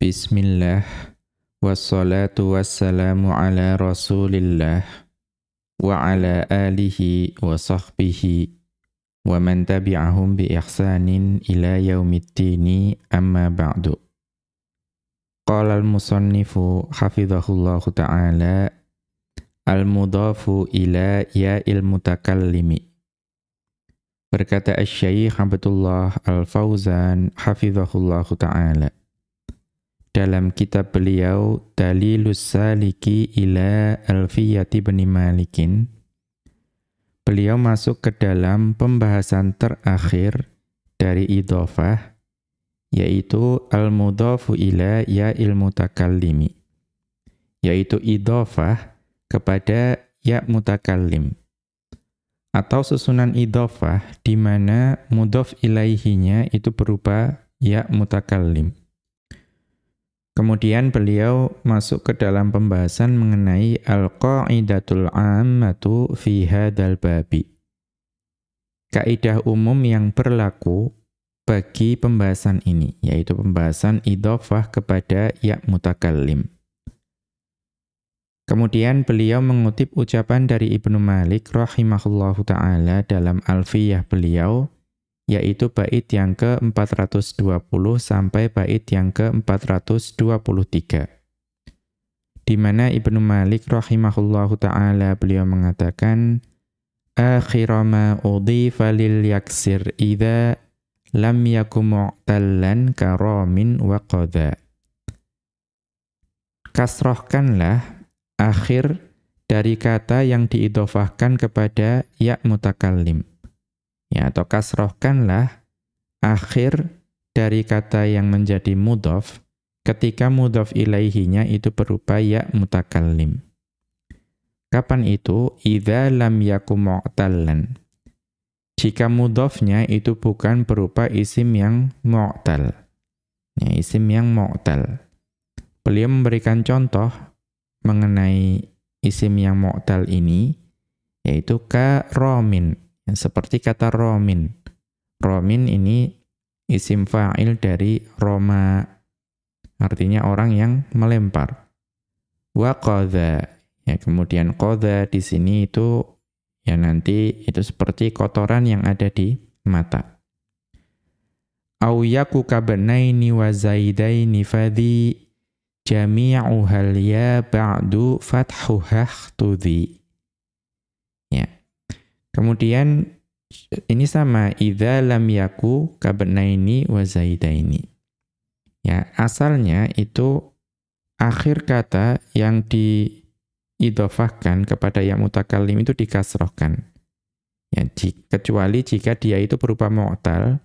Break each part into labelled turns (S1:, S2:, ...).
S1: Bismillah Wassalatu wassalamu ala rasulillah Wa ala alihi wa sahbihi Wa man tabi'ahum bi ihsanin ila yaumiddini amma ba'du Qala al-musannifu hafidhahullahu ta'ala Al-mudafu ila ya'il mutakallimi Berkata Asy-Syaikh Abdullah Al-Fauzan hafizahullahu taala dalam kitab beliau Dalilus Saliki ila Alfiyati bin Malikin beliau masuk ke dalam pembahasan terakhir dari idhofah yaitu al-mudhafu ila ya ilmu takallimi yaitu idhofah kepada ya mutakallim atau susunan idhofah di mana mudhof ilaihinya itu berupa ya mutakallim. Kemudian beliau masuk ke dalam pembahasan mengenai al-qa'idatul 'ammatu fi hadzal babi. Kaidah umum yang berlaku bagi pembahasan ini, yaitu pembahasan idhofah kepada ya mutakallim. Kemudian beliau mengutip ucapan dari Ibnu Malik rahimahullahu taala dalam Alfiyah beliau yaitu bait yang ke-420 sampai bait yang ke-423. Di mana Ibnu Malik rahimahullahu taala beliau mengatakan akhira ma udhifa lil yaksir idza lam yakum mu'tallan karamin wa qadha. Kasrohkanlah akhir dari kata yang diidofahkan kepada ya mutakallim. Ya, atau kasrohkanlah akhir dari kata yang menjadi mudof ketika mudof ilaihinya itu berupa ya mutakallim. Kapan itu? Idza lam yakum mu'tallan. Jika mudofnya itu bukan berupa isim yang mu'tal. Ya, isim yang mu'tal. Beliau memberikan contoh mengenai isim yang mu'tal ini yaitu ka romin seperti kata romin. Romin ini isim fa'il dari roma. Artinya orang yang melempar. Wa qadha. Ya kemudian qadha di sini itu ya nanti itu seperti kotoran yang ada di mata. Au yaku kabanaini wa zaidaini fadhi jami'uhal ya ba'du fathuhah tudhi. Kemudian ini sama idza lam yaku kabnaini wa zaidaini. Ya, asalnya itu akhir kata yang diidhofahkan kepada yang mutakallim itu dikasrohkan. Ya, kecuali jika dia itu berupa mu'tal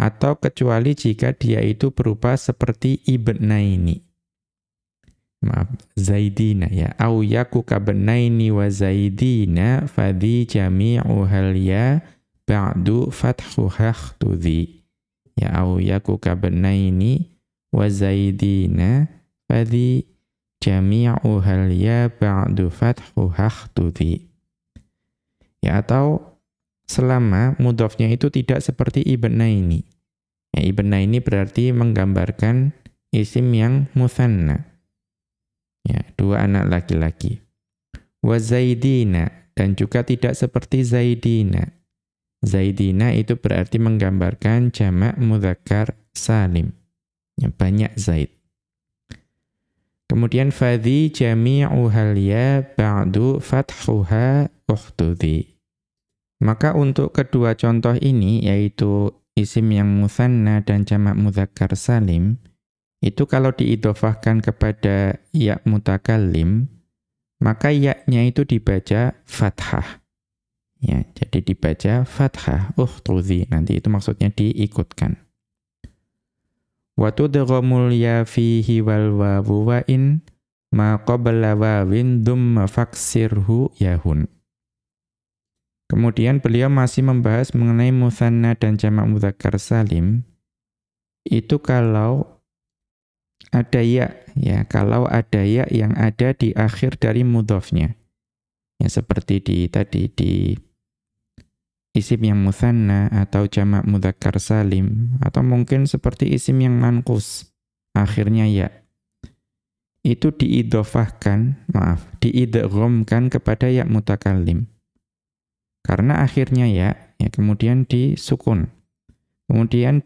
S1: atau kecuali jika dia itu berupa seperti ibnaini maaf zaidina ya. Au yaku kabnaini wa zaidina fadhi jami'u hal ya ba'du fathu hakhtudhi ya au yaku kabnaini wa zaidina fadhi jami'u hal ya ba'du fathu hakhtudhi ya atau selama mudhafnya itu tidak seperti ibnaini ya ibnaini berarti menggambarkan isim yang muthanna Ya, dua anak laki-laki. Wa Zaidina dan juga tidak seperti Zaidina. Zaidina itu berarti menggambarkan jamak mudzakkar salim. Ya, banyak Zaid. Kemudian fadhi jami'u ya ba'du fathuha uhtudhi. Maka untuk kedua contoh ini yaitu isim yang musanna dan jamak mudzakkar salim itu kalau diidofahkan kepada ya mutakallim, maka ya-nya itu dibaca fathah. Ya, jadi dibaca fathah, uhtudhi, nanti itu maksudnya diikutkan. Wa tudghamul ya fihi wal wawu wa in wawin dumma faksirhu yahun. Kemudian beliau masih membahas mengenai musanna dan jamak mudzakkar salim. Itu kalau ada ya, ya kalau ada ya yang ada di akhir dari mudhofnya. Ya seperti di tadi di isim yang muthanna atau jamak mudzakkar salim atau mungkin seperti isim yang manqus akhirnya ya. Itu diidofahkan, maaf, diidghamkan kepada ya mutakallim. Karena akhirnya ya, ya kemudian disukun. Kemudian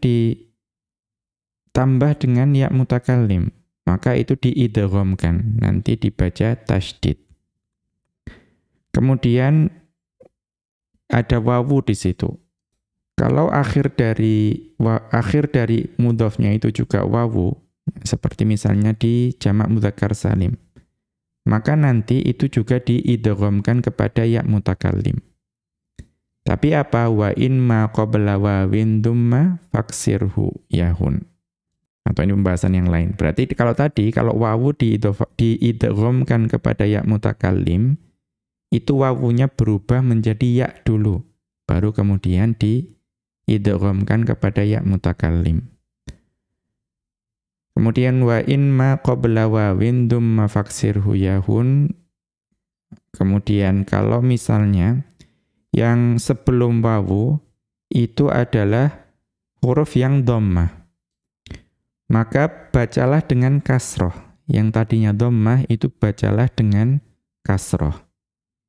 S1: ditambah dengan ya mutakallim. Maka itu diidghamkan, nanti dibaca tasydid. Kemudian ada wawu di situ. Kalau akhir dari wa, akhir dari mudhofnya itu juga wawu, seperti misalnya di jamak mudzakkar salim, maka nanti itu juga diidghamkan kepada ya mutakallim. Tapi apa wa in ma qabla wawin dumma faksirhu yahun. Atau ini pembahasan yang lain. Berarti kalau tadi kalau wawu diidghamkan kepada ya mutakallim itu wawunya berubah menjadi ya dulu baru kemudian diidghamkan kepada ya mutakallim. Kemudian wa in ma qabla wawin dumma faksirhu yahun. Kemudian kalau misalnya yang sebelum wawu itu adalah huruf yang dhammah. Maka bacalah dengan kasroh. Yang tadinya dhammah itu bacalah dengan kasroh.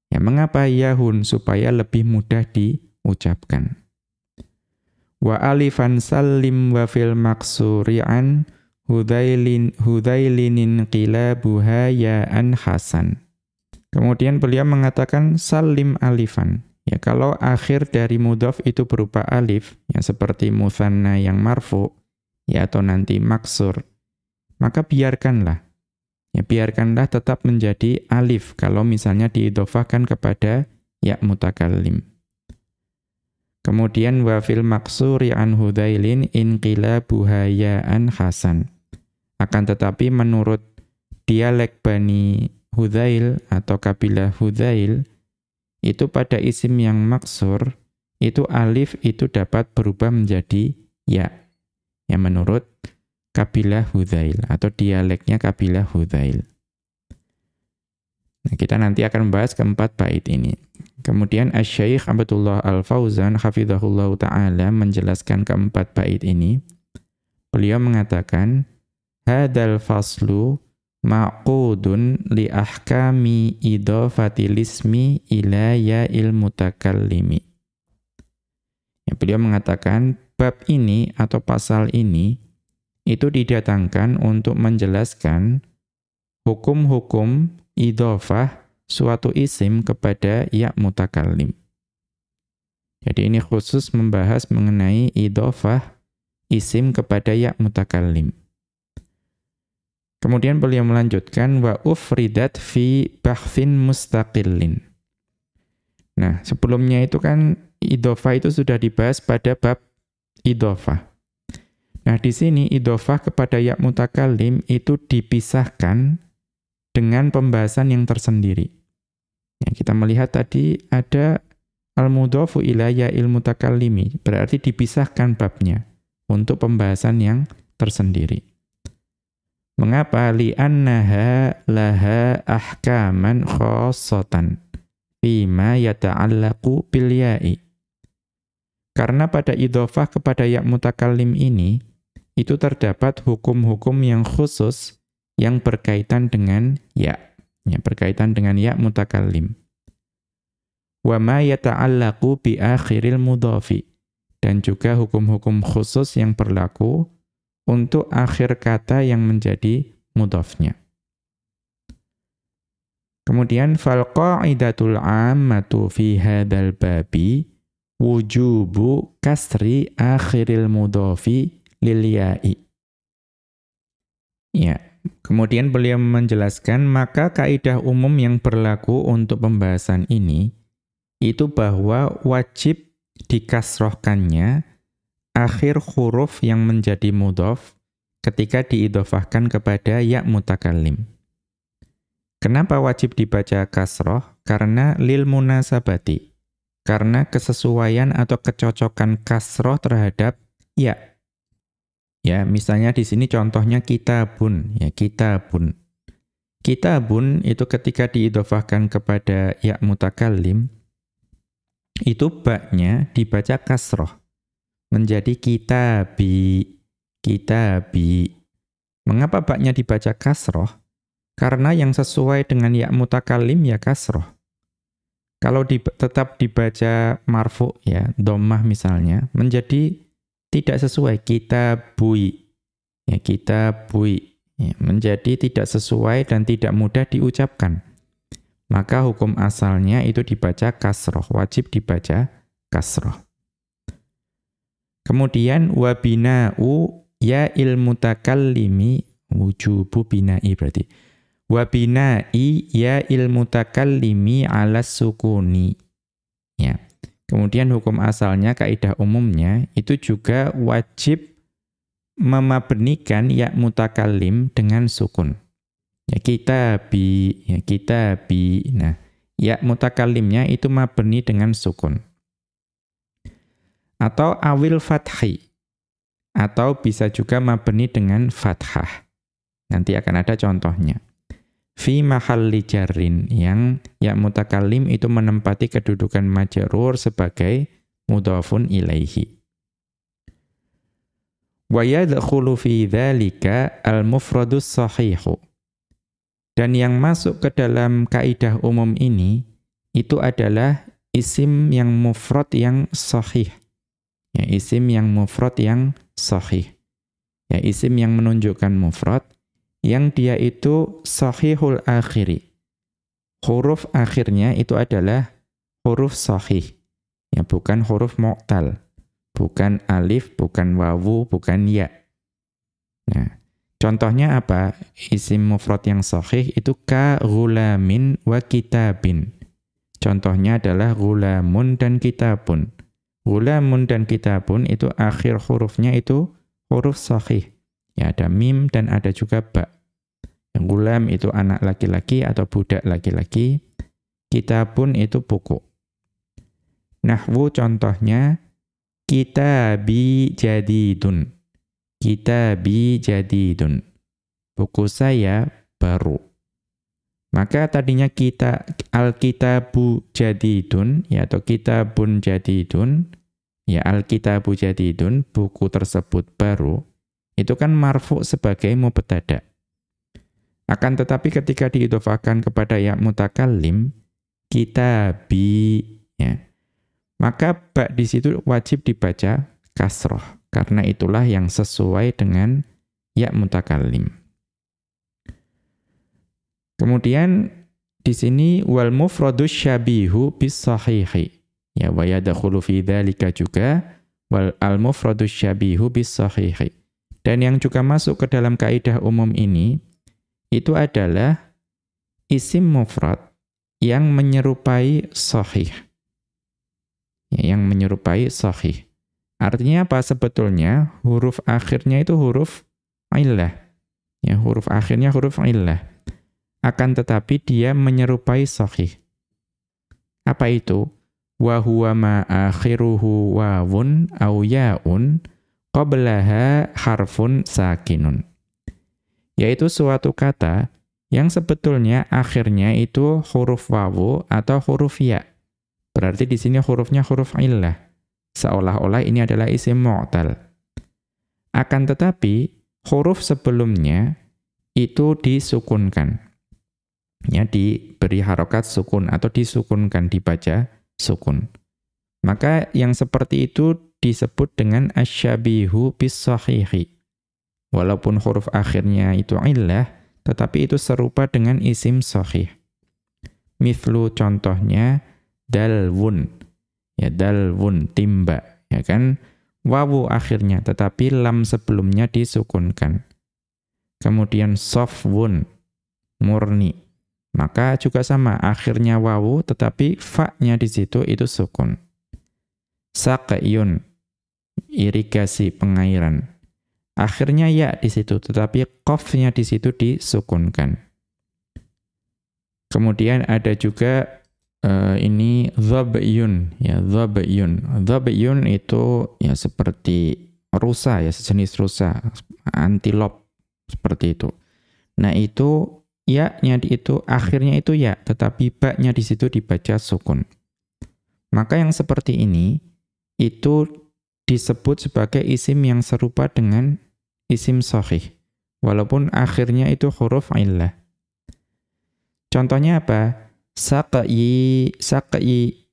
S1: Ya, mengapa yahun? Supaya lebih mudah diucapkan. Wa alifan salim wa fil maksuri'an hudailin, hudailinin qilabuha ya'an hasan. Kemudian beliau mengatakan salim alifan. Ya, kalau akhir dari mudhaf itu berupa alif, ya seperti muthanna yang marfu, ya atau nanti maksur, maka biarkanlah. Ya, biarkanlah tetap menjadi alif kalau misalnya diidhofahkan kepada ya mutakallim. Kemudian wa fil maksuri an hudailin inqilabuha ya'an hasan. Akan tetapi menurut dialek Bani Hudail atau kabilah Hudail, itu pada isim yang maksur, itu alif itu dapat berubah menjadi ya. Yang menurut kabilah Hudzail atau dialeknya kabilah Hudzail. Nah, kita nanti akan membahas keempat bait ini. Kemudian Asy-Syaikh Abdullah Al-Fauzan hafizahullah taala menjelaskan keempat bait ini. Beliau mengatakan, "Hadzal faslu maqudun li ahkami idofatil ismi ila ya'il mutakallimi. Ya, beliau mengatakan bab ini atau pasal ini itu didatangkan untuk menjelaskan hukum-hukum idofah suatu isim kepada ya mutakallim. Jadi ini khusus membahas mengenai idofah isim kepada ya mutakallim. Kemudian beliau melanjutkan wa ufridat fi bahthin mustaqillin. Nah, sebelumnya itu kan idofa itu sudah dibahas pada bab idofa. Nah, di sini idofa kepada ya mutakallim itu dipisahkan dengan pembahasan yang tersendiri. Ya, kita melihat tadi ada al-mudhafu ila il mutakallimi, berarti dipisahkan babnya untuk pembahasan yang tersendiri. Mengapa? Li'annaha laha ahkaman khosotan bima yata'allaku bil ya'i. Karena pada idhofah kepada ya mutakallim ini, itu terdapat hukum-hukum yang khusus yang berkaitan dengan ya, yang berkaitan dengan ya mutakallim. Wa ma yata'allaku bi akhiril mudhafi. Dan juga hukum-hukum khusus yang berlaku untuk akhir kata yang menjadi mudhafnya. Kemudian fal qa'idatul 'ammatu fi hadzal babi wujubu kasri akhiril mudhafi lil. Ya, kemudian beliau menjelaskan maka kaidah umum yang berlaku untuk pembahasan ini itu bahwa wajib dikasrohkannya akhir huruf yang menjadi mudhof ketika diidofahkan kepada ya mutakallim. Kenapa wajib dibaca kasroh? Karena lil munasabati. Karena kesesuaian atau kecocokan kasroh terhadap ya. Ya, misalnya di sini contohnya kitabun, ya kitabun. Kitabun itu ketika diidofahkan kepada ya mutakallim, itu baknya dibaca kasroh menjadi kitabi, kitabi. Mengapa baknya dibaca kasroh? Karena yang sesuai dengan ya mutakalim ya kasroh. Kalau di, tetap dibaca marfu ya, domah misalnya, menjadi tidak sesuai kita bui. Ya, kita bui. Ya, menjadi tidak sesuai dan tidak mudah diucapkan. Maka hukum asalnya itu dibaca kasroh, wajib dibaca kasroh. Kemudian wabina'u ya ilmu takallimi wujubu bina'i berarti wa bina'i ya ilmu takallimi ala sukuni. Ya. Kemudian hukum asalnya kaidah umumnya itu juga wajib memabnikan ya mutakallim dengan sukun. Ya kita bi, ya kita bi. Nah, ya mutakallimnya itu mabni dengan sukun. Atau awil fathi. Atau bisa juga mabni dengan fathah. Nanti akan ada contohnya fi mahalli jarrin yang ya mutakalim itu menempati kedudukan majrur sebagai mudhafun ilaihi. Wa yadkhulu fi dzalika al-mufradus sahihu. Dan yang masuk ke dalam kaidah umum ini itu adalah isim yang mufrad yang sahih. Ya, isim yang mufrad yang sahih. Ya, isim yang menunjukkan mufrad yang dia itu sahihul akhiri. Huruf akhirnya itu adalah huruf sahih. Ya, bukan huruf mu'tal. Bukan alif, bukan wawu, bukan ya. Nah, contohnya apa? Isim mufrad yang sahih itu ka gulamin wa kitabin. Contohnya adalah gulamun dan kitabun. Gulamun dan kitabun itu akhir hurufnya itu huruf sahih. Ya, ada mim dan ada juga ba. Yang gulam itu anak laki-laki atau budak laki-laki. Kitabun itu buku. Nahwu contohnya kitabi jadidun. Kitabi jadidun. Buku saya baru. Maka tadinya kita alkitabu jadidun ya atau kitabun jadidun ya alkitabu jadidun buku tersebut baru itu kan marfu sebagai mubtada. Akan tetapi ketika diidofahkan kepada ya mutakallim, kita bi, ya, maka bak di situ wajib dibaca kasroh. Karena itulah yang sesuai dengan ya mutakallim. Kemudian di sini wal mufradus syabihu bis sahihi. Ya wa yadkhulu fi dzalika juga wal al mufradus syabihu bis sahihi. Dan yang juga masuk ke dalam kaidah umum ini itu adalah isim mufrad yang menyerupai sahih. Ya, yang menyerupai sahih. Artinya apa sebetulnya? Huruf akhirnya itu huruf illah. Ya, huruf akhirnya huruf illah. Akan tetapi dia menyerupai sahih. Apa itu? Wa huwa ma akhiruhu wawun au yaun qablaha harfun sakinun yaitu suatu kata yang sebetulnya akhirnya itu huruf wawu atau huruf ya. Berarti di sini hurufnya huruf illah. Seolah-olah ini adalah isim mu'tal. Akan tetapi, huruf sebelumnya itu disukunkan. Ya, diberi harokat sukun atau disukunkan, dibaca sukun. Maka yang seperti itu disebut dengan asyabihu bis sahihi. Walaupun huruf akhirnya itu illah, tetapi itu serupa dengan isim sahih. Mithlu contohnya dalwun. Ya dalwun timba, ya kan? Wawu akhirnya tetapi lam sebelumnya disukunkan. Kemudian sofwun murni. Maka juga sama, akhirnya wawu tetapi fa-nya di situ itu sukun. Saqyun irigasi pengairan. Akhirnya ya di situ, tetapi qafnya di situ disukunkan. Kemudian ada juga uh, ini dhab'yun ya dhab'yun. Dhab'yun itu ya seperti rusa ya sejenis rusa, antilop seperti itu. Nah, itu ya-nya itu akhirnya itu ya, tetapi ba-nya di situ dibaca sukun. Maka yang seperti ini itu disebut sebagai isim yang serupa dengan isim sahih. walaupun akhirnya itu huruf illah. Contohnya apa? Saqi, saqi.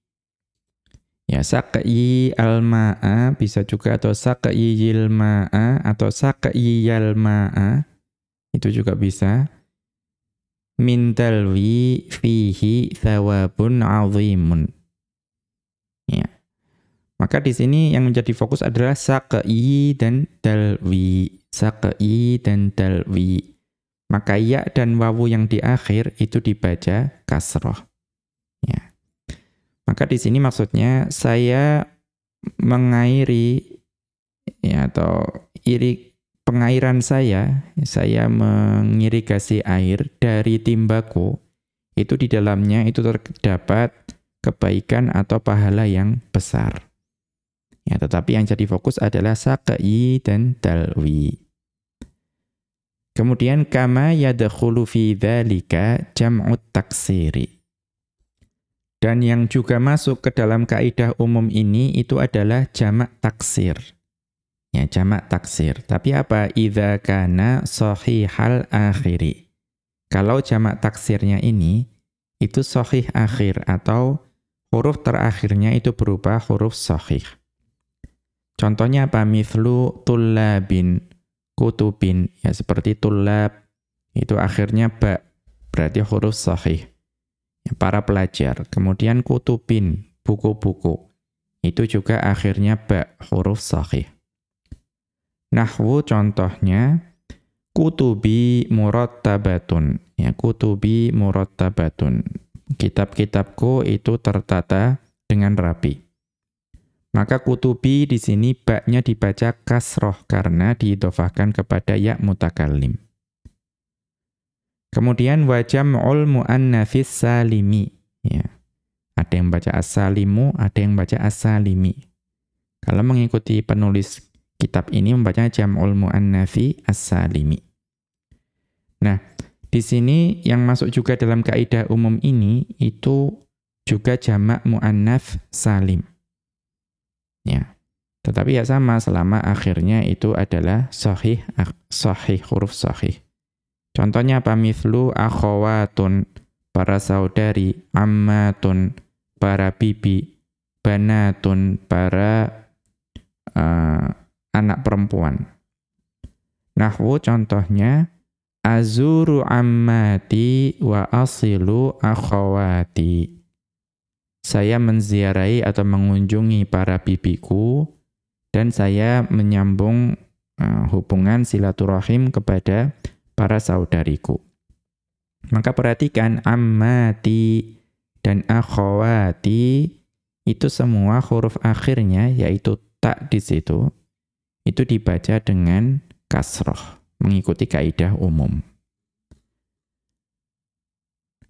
S1: Ya, saqi al-ma'a bisa juga atau saqi yil-ma'a atau saqi yal-ma'a. Itu juga bisa. Min talwi fihi thawabun azimun. Maka di sini yang menjadi fokus adalah saqi dan dalwi. Saqi dan dalwi maka ya dan wawu yang di akhir itu dibaca kasroh. Ya. Maka di sini maksudnya saya mengairi ya atau iri pengairan saya, saya mengirigasi air dari timbaku itu di dalamnya itu terdapat kebaikan atau pahala yang besar. Ya, tetapi yang jadi fokus adalah sakai dan dalwi. Kemudian kama yadkhulu fi dzalika jam'ut taksiri. Dan yang juga masuk ke dalam kaidah umum ini itu adalah jamak taksir. Ya, jamak taksir. Tapi apa? Idza kana sahihal akhiri. Kalau jamak taksirnya ini itu sahih akhir atau huruf terakhirnya itu berupa huruf sahih. Contohnya apa? Mithlu tullabin kutubin. Ya seperti tulab itu akhirnya ba berarti huruf sahih. Ya, para pelajar. Kemudian kutubin buku-buku. Itu juga akhirnya ba huruf sahih. Nahwu contohnya kutubi murattabatun ya kutubi murattabatun kitab-kitabku itu tertata dengan rapi maka kutubi di sini baknya dibaca kasroh karena diidofahkan kepada ya mutakallim. Kemudian wajam'ul mu'annafis salimi. Ya. Ada yang baca as-salimu, ada yang baca as-salimi. Kalau mengikuti penulis kitab ini membaca jam'ul mu'annafi as-salimi. Nah, di sini yang masuk juga dalam kaidah umum ini itu juga jamak mu'annaf salim. Ya. Tetapi ya sama selama akhirnya itu adalah sahih sahih huruf sahih. Contohnya apa mithlu akhawatun para saudari, ammatun para bibi, banatun para uh, anak perempuan. Nahwu contohnya azuru ammati wa asilu akhawati saya menziarahi atau mengunjungi para bibiku dan saya menyambung uh, hubungan silaturahim kepada para saudariku. Maka perhatikan ammati dan akhwati itu semua huruf akhirnya yaitu tak di situ itu dibaca dengan kasroh mengikuti kaidah umum.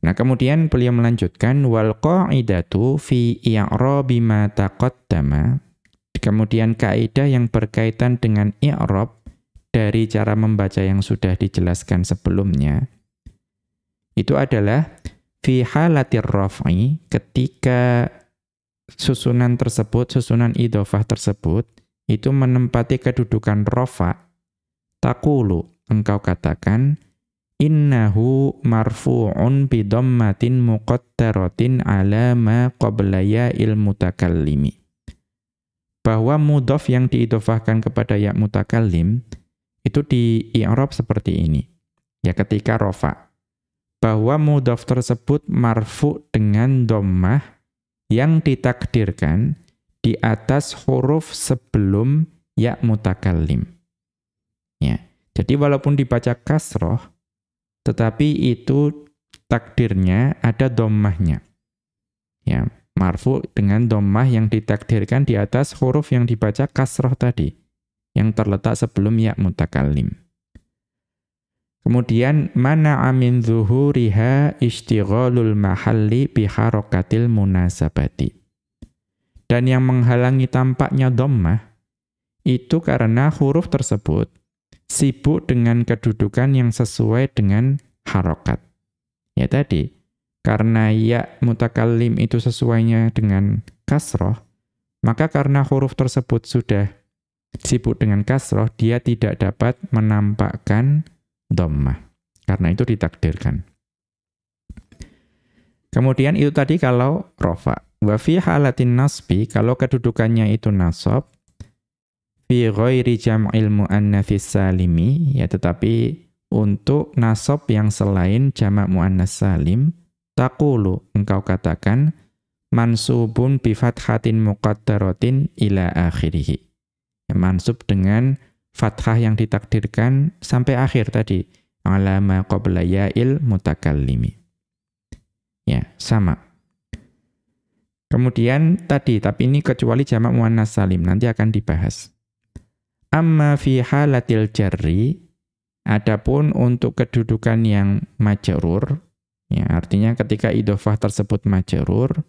S1: Nah, kemudian beliau melanjutkan wal qa'idatu fi i'rabi ma taqaddama. Kemudian kaidah yang berkaitan dengan i'rab dari cara membaca yang sudah dijelaskan sebelumnya itu adalah fi halatir raf'i ketika susunan tersebut, susunan idhofah tersebut itu menempati kedudukan rafa takulu engkau katakan innahu marfu'un bi dhammatin muqaddaratin ala ma qabla il mutakallimi. Bahwa mudhaf yang diidhofahkan kepada ya mutakallim itu di i'rab seperti ini. Ya ketika rofa. Bahwa mudhaf tersebut marfu dengan dhammah yang ditakdirkan di atas huruf sebelum ya mutakallim. Ya. Jadi walaupun dibaca kasroh, tetapi itu takdirnya ada dommahnya. Ya, marfu dengan dommah yang ditakdirkan di atas huruf yang dibaca kasroh tadi, yang terletak sebelum ya mutakallim. Kemudian mana amin zuhuriha istighalul mahalli biharokatil munasabati. Dan yang menghalangi tampaknya dommah itu karena huruf tersebut sibuk dengan kedudukan yang sesuai dengan harokat. Ya tadi, karena ya mutakallim itu sesuainya dengan kasroh, maka karena huruf tersebut sudah sibuk dengan kasroh, dia tidak dapat menampakkan dhammah. Karena itu ditakdirkan. Kemudian itu tadi kalau rofa. Wa fi halatin nasbi, kalau kedudukannya itu nasab, fi ghairi jam'il muannatsis salimi, ya tetapi untuk nasab yang selain jamak muannas salim, taqulu, engkau katakan, mansubun bi fathatin muqaddaratin ila akhirih. Ya, mansub dengan fathah yang ditakdirkan sampai akhir tadi. Alama qabla ya'il mutakallimi. Ya, sama. Kemudian tadi, tapi ini kecuali jamak muannas salim, nanti akan dibahas. Amma fi halatil jarri, adapun untuk kedudukan yang majrur, ya artinya ketika idofah tersebut majrur,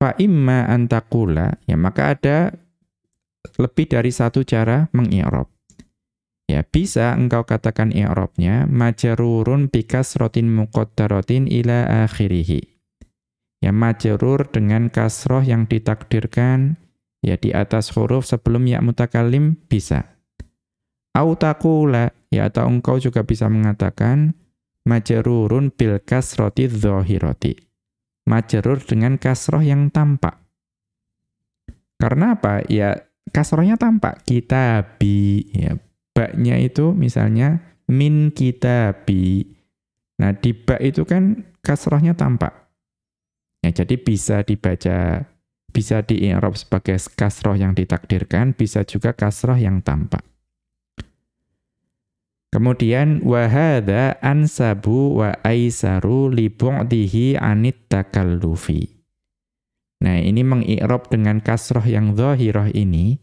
S1: fa imma antakula, ya maka ada lebih dari satu cara mengi'rab. Ya, bisa engkau katakan i'rabnya majrurun bikasratin muqaddaratin ila akhirih ya majrur dengan kasroh yang ditakdirkan ya di atas huruf sebelum ya mutakalim bisa. Autakula ya atau engkau juga bisa mengatakan majrurun bil kasroti dzahirati. Majrur dengan kasroh yang tampak. Karena apa? Ya kasrohnya tampak. Kitabi ya baknya itu misalnya min kitabi. Nah, di bak itu kan kasrohnya tampak. Ya, jadi bisa dibaca, bisa di sebagai kasroh yang ditakdirkan, bisa juga kasroh yang tampak. Kemudian wahada ansabu wa aisaru li bu'dihi anit takallufi. Nah, ini mengi'rab dengan kasroh yang zahirah ini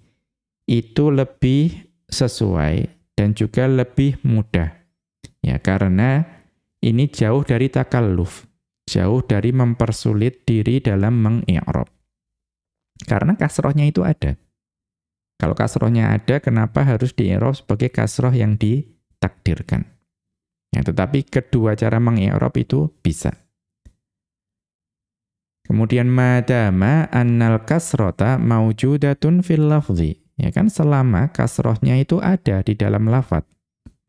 S1: itu lebih sesuai dan juga lebih mudah. Ya, karena ini jauh dari takalluf jauh dari mempersulit diri dalam mengi'rab. Karena kasrohnya itu ada. Kalau kasrohnya ada, kenapa harus di'rab sebagai kasroh yang ditakdirkan? Ya, tetapi kedua cara mengi'rab itu bisa. Kemudian madama annal kasrota maujudatun fil lafzi. Ya kan selama kasrohnya itu ada di dalam lafat.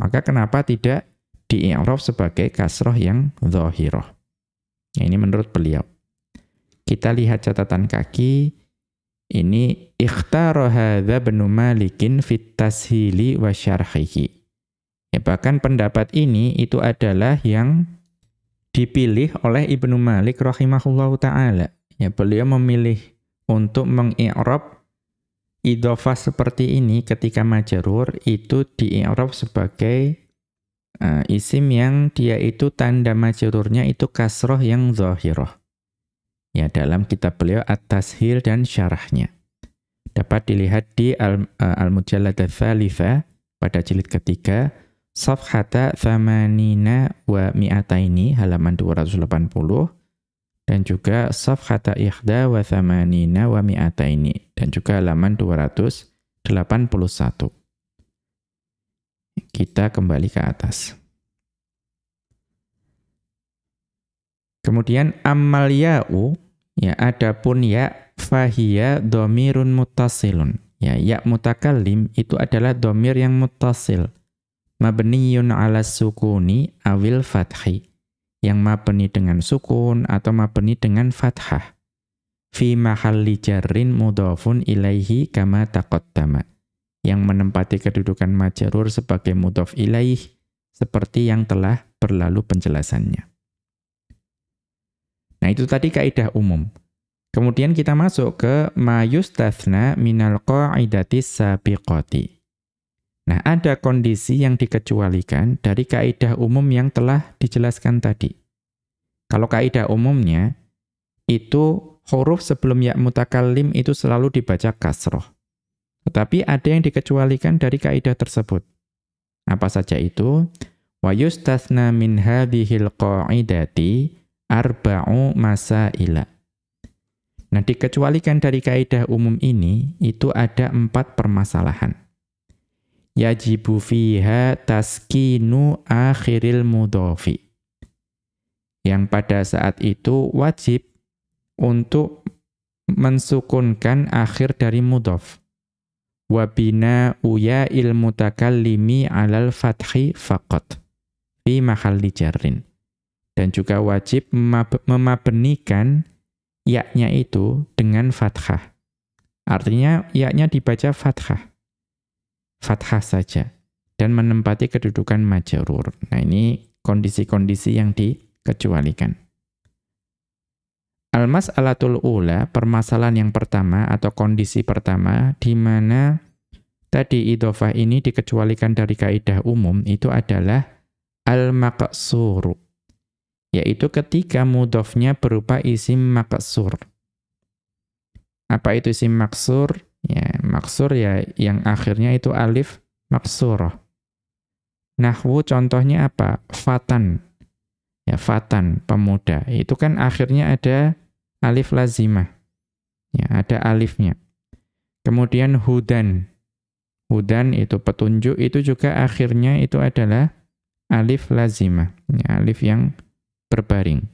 S1: Maka kenapa tidak di'rab sebagai kasroh yang zahirah? Ya, ini menurut beliau. Kita lihat catatan kaki. Ini ikhtara hadza benu Malikin fit tashili wa syarhihi. Ya, bahkan pendapat ini itu adalah yang dipilih oleh Ibnu Malik rahimahullahu taala. Ya, beliau memilih untuk mengi'rab idhofah seperti ini ketika majrur itu di'i'rab sebagai uh, isim yang dia itu tanda majrurnya itu kasroh yang zahirah. Ya, dalam kitab beliau At-Tashil dan syarahnya. Dapat dilihat di Al-Mujallad uh, al pada jilid ketiga, Safhata Thamanina wa Mi'ataini, halaman 280, dan juga Safhata Ikhda wa Thamanina wa Mi'ataini, dan juga halaman 281 kita kembali ke atas. Kemudian amal ya'u, ya adapun ya fahiya domirun mutasilun. Ya, ya mutakallim itu adalah domir yang mutasil. Mabniyun ala sukuni awil fathi. Yang mabni dengan sukun atau mabni dengan fathah. Fi mahalli jarrin mudhafun ilaihi kama taqaddama yang menempati kedudukan majarur sebagai mudhof ilaih seperti yang telah berlalu penjelasannya. Nah, itu tadi kaidah umum. Kemudian kita masuk ke mayustathna minal qa'idatis sabiqati. Nah, ada kondisi yang dikecualikan dari kaidah umum yang telah dijelaskan tadi. Kalau kaidah umumnya itu huruf sebelum ya mutakallim itu selalu dibaca kasroh. Tetapi ada yang dikecualikan dari kaidah tersebut. Apa saja itu? Wa yustathna min hadhil qa'idati arba'u masaila. Nah, dikecualikan dari kaidah umum ini, itu ada empat permasalahan. Yajibu fiha taskinu akhiril mudhofi. Yang pada saat itu wajib untuk mensukunkan akhir dari mudhof wa bina uya il mutakallimi alal fathi faqat. fi mahalli jarrin. Dan juga wajib memabenikan yaknya itu dengan fathah. Artinya yaknya dibaca fathah. Fathah saja. Dan menempati kedudukan majrur. Nah ini kondisi-kondisi yang dikecualikan. Al-mas'alatul ula, permasalahan yang pertama atau kondisi pertama di mana tadi idhofah ini dikecualikan dari kaidah umum itu adalah al-maqsur. Yaitu ketika mudhofnya berupa isim maqsur. Apa itu isim maksur? Ya, maksur ya yang akhirnya itu alif maksurah. Nahwu contohnya apa? Fatan ya fatan pemuda itu kan akhirnya ada alif lazimah ya ada alifnya kemudian hudan hudan itu petunjuk itu juga akhirnya itu adalah alif lazimah ya, alif yang berbaring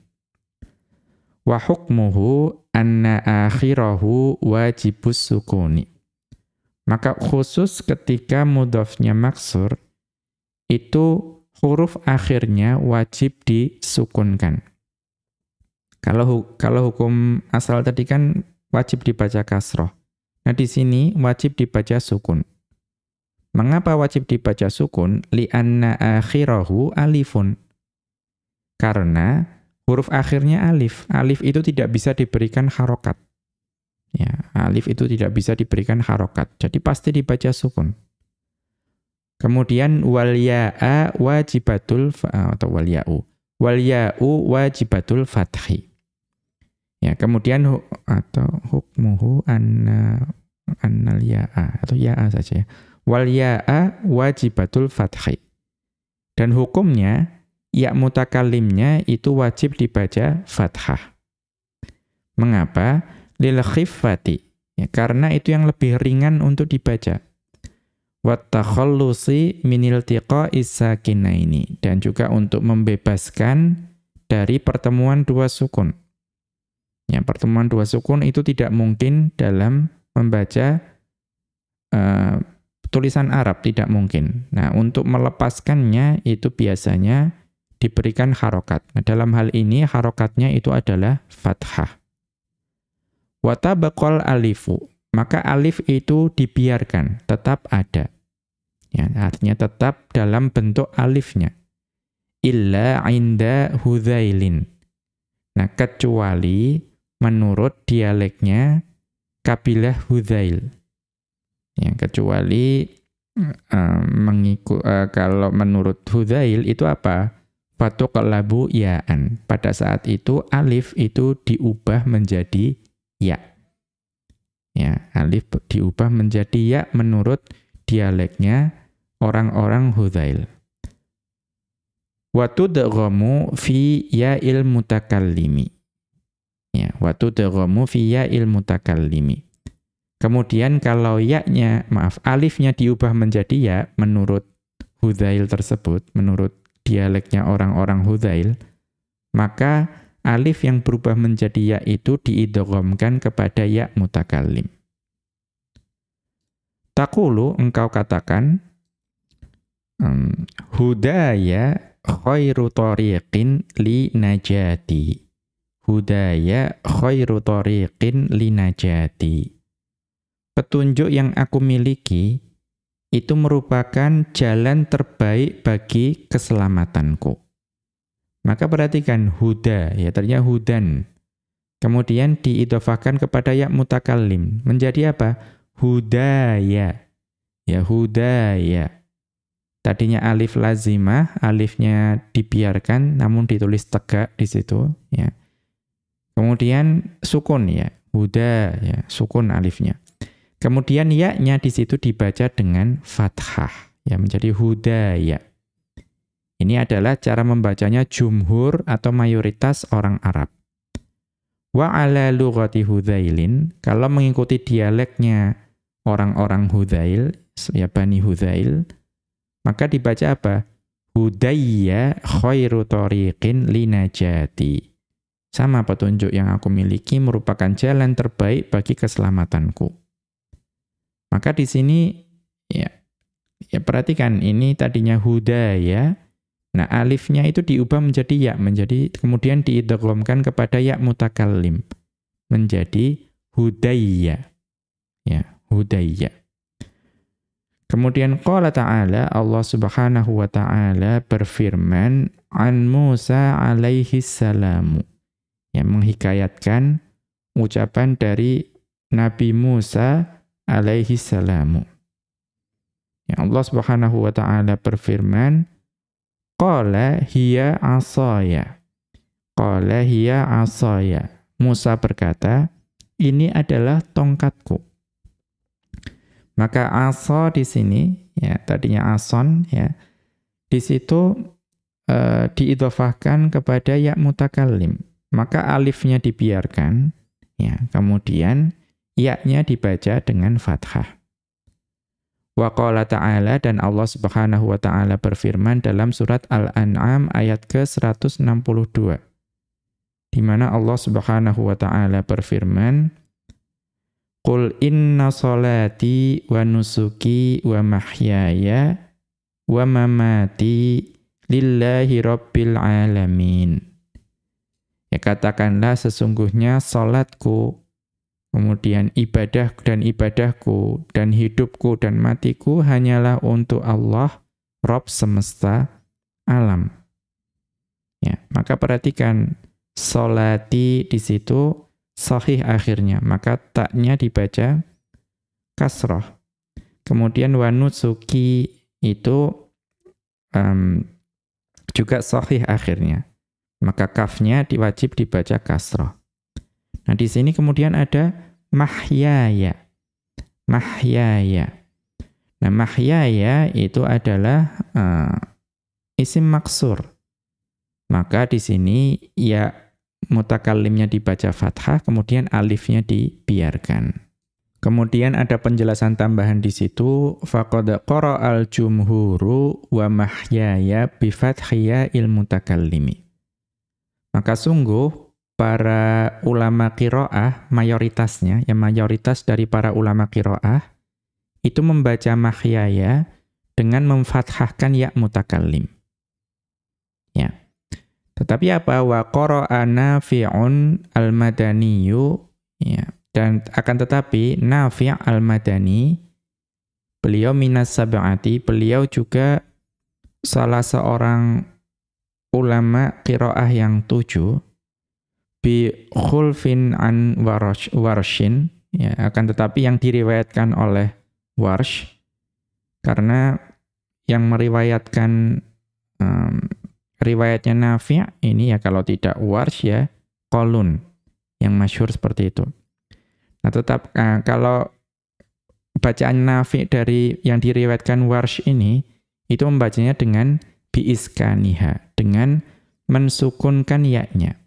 S1: wa hukmuhu anna akhirahu wajibus sukuni maka khusus ketika mudhafnya maksur itu huruf akhirnya wajib disukunkan. Kalau kalau hukum asal tadi kan wajib dibaca kasroh. Nah di sini wajib dibaca sukun. Mengapa wajib dibaca sukun? Lianna akhirahu alifun. Karena huruf akhirnya alif. Alif itu tidak bisa diberikan harokat. Ya, alif itu tidak bisa diberikan harokat. Jadi pasti dibaca sukun. Kemudian wal ya'a wajibatul atau wal ya'u. Wal ya'u wajibatul fathi. Ya, kemudian hu, atau hukmuhu anna annal ya'a atau ya'a saja ya. Wal ya'a wajibatul fathi. Dan hukumnya ya mutakalimnya itu wajib dibaca fathah. Mengapa? Lil khiffati. Ya, karena itu yang lebih ringan untuk dibaca wattakhallusi minil ini dan juga untuk membebaskan dari pertemuan dua sukun. Ya, pertemuan dua sukun itu tidak mungkin dalam membaca uh, tulisan Arab, tidak mungkin. Nah, untuk melepaskannya itu biasanya diberikan harokat. Nah, dalam hal ini harokatnya itu adalah fathah. Watabakol alifu, maka alif itu dibiarkan, tetap ada. Ya, artinya tetap dalam bentuk alifnya. Illa inda hudzailin. Nah, kecuali menurut dialeknya kabilah hudzail. Ya, kecuali uh, mengiku, uh, kalau menurut hudzail itu apa? Fatuqlabu ya'an. Pada saat itu alif itu diubah menjadi ya. Ya, alif diubah menjadi ya menurut dialeknya orang-orang Hudzail. Wa tudghamu fi ya'il mutakallimi. Ya, wa tudghamu fi ya'il mutakallimi. Kemudian kalau ya-nya, maaf, alifnya diubah menjadi ya menurut Hudzail tersebut, menurut dialeknya orang-orang Hudzail, maka alif yang berubah menjadi ya itu diidghamkan kepada ya mutakallim. Takulu engkau katakan um, hudaya khairu tariqin li najati. Hudaya khairu tariqin li najati. Petunjuk yang aku miliki itu merupakan jalan terbaik bagi keselamatanku. Maka perhatikan huda, ya ternyata hudan. Kemudian diidofahkan kepada ya mutakallim. Menjadi apa? Hudaya. Ya hudaya. Tadinya alif lazimah, alifnya dibiarkan namun ditulis tegak di situ ya. Kemudian sukun ya, huda ya, sukun alifnya. Kemudian ya-nya di situ dibaca dengan fathah ya menjadi huda ya. Ini adalah cara membacanya jumhur atau mayoritas orang Arab. Wa ala lughati Hudzailin, kalau mengikuti dialeknya orang-orang Hudzail, ya Bani Hudzail, maka dibaca apa? Hudayya khairu tariqin linajati. Sama petunjuk yang aku miliki merupakan jalan terbaik bagi keselamatanku. Maka di sini ya ya perhatikan ini tadinya hudaya Nah, alifnya itu diubah menjadi ya, menjadi kemudian diidghamkan kepada ya mutakallim. Menjadi hudayya. Ya, hudayya. Kemudian qala ta'ala Allah Subhanahu wa taala berfirman an Musa alaihi salamu. Yang menghikayatkan ucapan dari Nabi Musa alaihi salamu. Ya Allah Subhanahu wa taala berfirman, Qala hiya asaya. Qala hiya asaya. Musa berkata, ini adalah tongkatku. Maka aso di sini, ya tadinya ason, ya di situ uh, diidofahkan kepada ya mutakallim. Maka alifnya dibiarkan, ya kemudian yaknya dibaca dengan fathah. Wa qala ta'ala dan Allah Subhanahu wa taala berfirman dalam surat Al-An'am ayat ke-162. Di mana Allah Subhanahu wa taala berfirman, "Qul inna salati wa nusuki wa mahyaya wa mamati lillahi rabbil alamin." Ya katakanlah sesungguhnya salatku Kemudian ibadah dan ibadahku dan hidupku dan matiku hanyalah untuk Allah, Rob semesta alam. Ya, maka perhatikan solati di situ sahih akhirnya, maka taknya dibaca kasroh. Kemudian wanusuki itu um, juga sahih akhirnya, maka kafnya diwajib dibaca kasroh. Nah di sini kemudian ada mahyaya. Mahyaya. Nah, mahyaya itu adalah uh, isim maksur. Maka di sini ya mutakallimnya dibaca fathah, kemudian alifnya dibiarkan. Kemudian ada penjelasan tambahan di situ faqad qara'al jumhuru wa mahyaya bi. Maka sungguh para ulama kiroah, mayoritasnya, yang mayoritas dari para ulama kiroah, itu membaca mahyaya dengan memfathahkan ya mutakallim. Ya. Tetapi apa? Wa nafi'un al-madaniyu, ya. Dan akan tetapi Nafi' al-Madani, beliau minas sab'ati, beliau juga salah seorang ulama kiroah yang tujuh, bi khulfin an warshin ya akan tetapi yang diriwayatkan oleh warsh karena yang meriwayatkan um, riwayatnya Nafi' ini ya kalau tidak warsh ya kolun yang masyhur seperti itu. Nah tetap uh, kalau bacaan Nafi' dari yang diriwayatkan warsh ini itu membacanya dengan biiskaniha dengan mensukunkan yaknya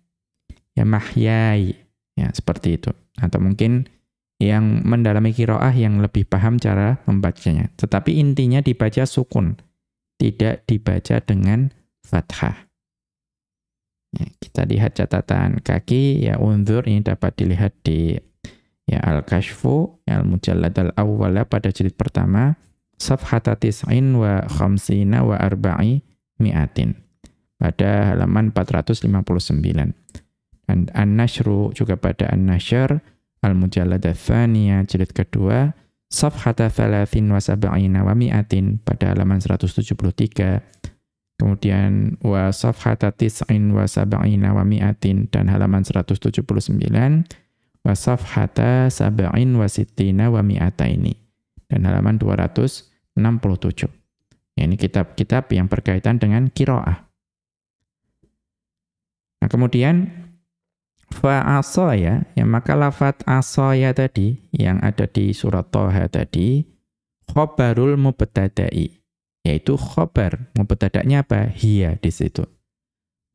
S1: ya mahyai. Ya seperti itu. Atau mungkin yang mendalami kiroah yang lebih paham cara membacanya. Tetapi intinya dibaca sukun. Tidak dibaca dengan fathah. Ya, kita lihat catatan kaki. Ya unzur ini dapat dilihat di ya al-kashfu ya, al-mujallad al-awwala pada jilid pertama. Safhata tis'in wa khamsina wa arba'i mi'atin. Pada halaman 459 An-Nashru juga pada An-Nashr. Al-Mujallad Thaniya jilid kedua. Safhata thalathin wa sab'ina wa mi'atin pada halaman 173 kemudian wa safhata tis'in wa sab'ina wa mi'atin dan halaman 179 wa safhata sab'in wa sittina wa mi'ataini dan halaman 267 ya, ini kitab-kitab yang berkaitan dengan kiroah. Nah kemudian fa ya, ya maka lafat ya tadi yang ada di surat Toha tadi khobarul mubtada'i. Yaitu khobar. Mubtada'nya apa? Hiya di situ.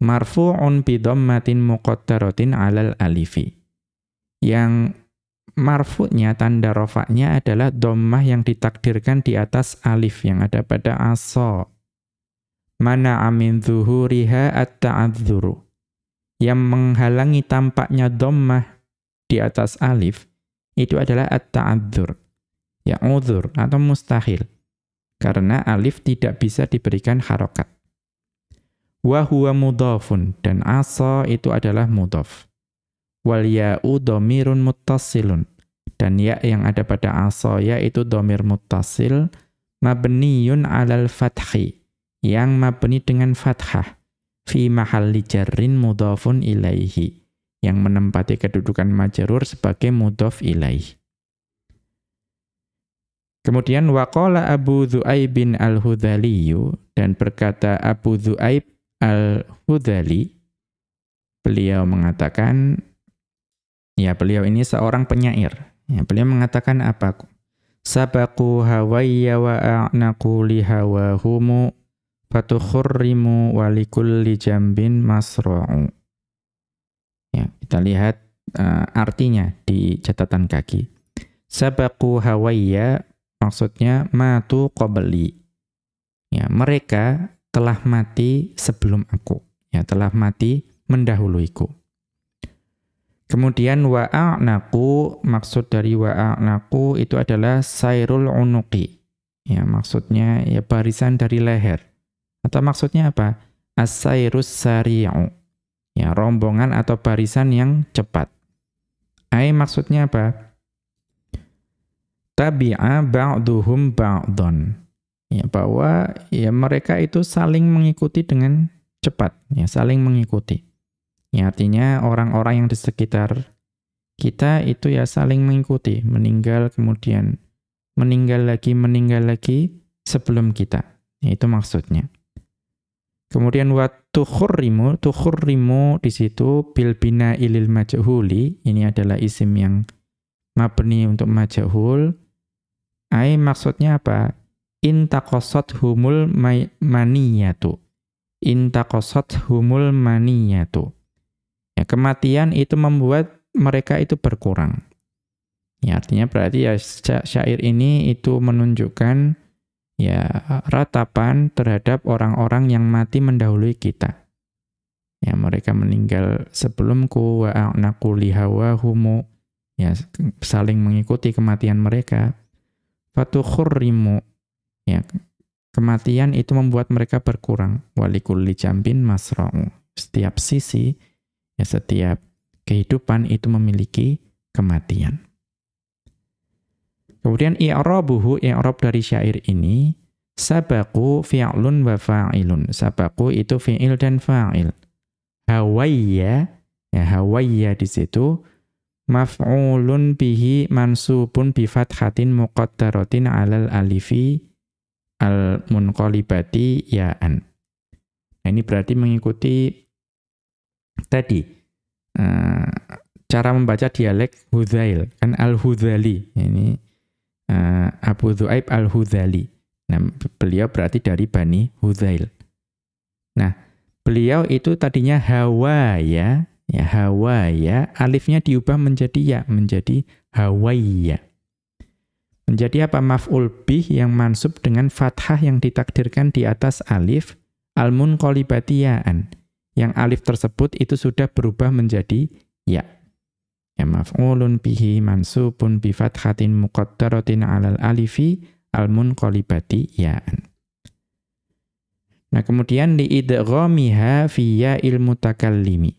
S1: Marfu'un bi dhammatin muqaddaratin 'alal alifi. Yang marfu'nya tanda rofaknya adalah dhammah yang ditakdirkan di atas alif yang ada pada asa. Mana amin zuhuriha at-ta'adzuru yang menghalangi tampaknya dhammah di atas alif itu adalah at-ta'adzur. Ya uzur atau mustahil. Karena alif tidak bisa diberikan harokat. wa huwa mudhafun dan asa itu adalah mudhaf wal ya'u dhamirun muttasilun dan ya yang ada pada asa yaitu dhamir muttasil mabniyun 'alal fathi yang mabni dengan fathah fi mahalli jarrin mudhafun ilaihi yang menempati kedudukan majrur sebagai mudhaf ilaih Kemudian waqala Abu Dzu'aib bin Al-Hudzali dan berkata Abu Dzu'aib Al-Hudhali, beliau mengatakan, ya beliau ini seorang penyair. Ya, beliau mengatakan apa? Sabaku hawayya wa a'naku li hawahumu fatukhurrimu walikulli jambin masra'u. Ya, kita lihat uh, artinya di catatan kaki. Sabaku hawayya maksudnya matu qabli. Ya, mereka telah mati sebelum aku. Ya, telah mati mendahuluiku. Kemudian wa'a'naku, maksud dari wa'a'naku itu adalah sairul unuqi. Ya, maksudnya ya barisan dari leher. Atau maksudnya apa? As-sairus sari'u. Ya, rombongan atau barisan yang cepat. Ai maksudnya apa? Tabi'a ba'duhum ba'don ya bahwa ya mereka itu saling mengikuti dengan cepat ya saling mengikuti ya artinya orang-orang yang di sekitar kita itu ya saling mengikuti meninggal kemudian meninggal lagi meninggal lagi sebelum kita ya, itu maksudnya kemudian wa tukhurrimu tukhurrimu di situ bil bina ilil majhuli ini adalah isim yang mabni untuk majhul ai maksudnya apa intaqasat humul maniyatu. Intaqasat humul maniyatu. Ya, kematian itu membuat mereka itu berkurang. Ya, artinya berarti ya syair ini itu menunjukkan ya ratapan terhadap orang-orang yang mati mendahului kita. Ya, mereka meninggal sebelumku wa a'naqu lihawahumu ya saling mengikuti kematian mereka. Fatukhurrimu Ya, kematian itu membuat mereka berkurang. Walikulli jambin masra'u. Setiap sisi, ya setiap kehidupan itu memiliki kematian. Kemudian i'rabuhu i'rab dari syair ini sabaku fi'lun wa fa'ilun. Sabaku itu fi'il dan fa'il. Hawayya ya hawayya di situ maf'ulun bihi mansubun bi fathatin muqaddaratin 'alal alifi al-munqalibati ya'an. Nah, ini berarti mengikuti tadi uh, cara membaca dialek Hudzail, kan al-Hudzali. Ini uh, Abu Dhu'aib al-Hudzali. Nah, beliau berarti dari Bani Hudzail. Nah, beliau itu tadinya Hawa ya, ya Hawa ya, alifnya diubah menjadi ya, menjadi Hawaiya. Menjadi apa? Maf'ul bih yang mansub dengan fathah yang ditakdirkan di atas alif al-munqalibatiyaan. Yang alif tersebut itu sudah berubah menjadi ya. Ya maf'ulun bihi mansubun bi fathatin muqaddaratin 'alal alifi al-munqalibatiyaan. Nah, kemudian li idghamiha fi ya'il mutakallimi.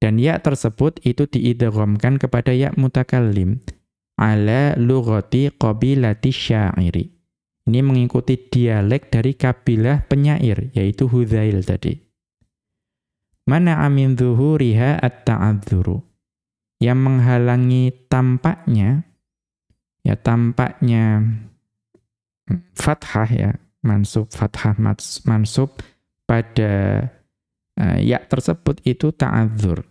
S1: Dan ya tersebut itu diidghamkan kepada ya mutakallim ala lughati qabilati syairi. Ini mengikuti dialek dari kabilah penyair, yaitu Hudzail tadi. Mana amin zuhuriha at-ta'adzuru. Yang menghalangi tampaknya, ya tampaknya fathah ya, mansub, fathah mansub pada uh, ya tersebut itu ta'adzur.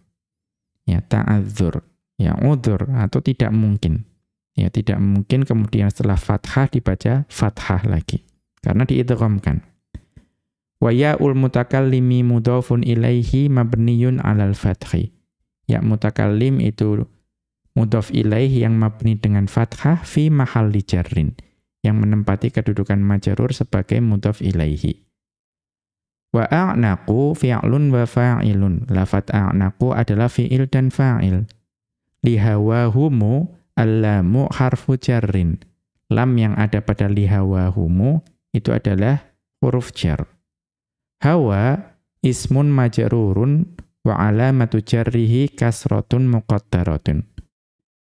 S1: Ya, ta'adzur. Ya, udur atau tidak mungkin. Ya, tidak mungkin kemudian setelah fathah dibaca fathah lagi. Karena diidghamkan. Wa ya'ul mutakallimi mudhafun ilaihi mabniyun 'alal fathi. Ya mutakallim itu mudhaf ilaih yang mabni dengan fathah fi mahalli jarrin yang menempati kedudukan majrur sebagai mudhaf ilaihi. Wa a'naqu fi'lun wa fa'ilun. Lafat a'naqu adalah fi'il dan fa'il. Lihawahumu Al-lamu harfu jarrin. Lam yang ada pada lihawahumu itu adalah huruf jar. Hawa ismun majrurun wa alamatu jarrihi kasratun muqaddaratun.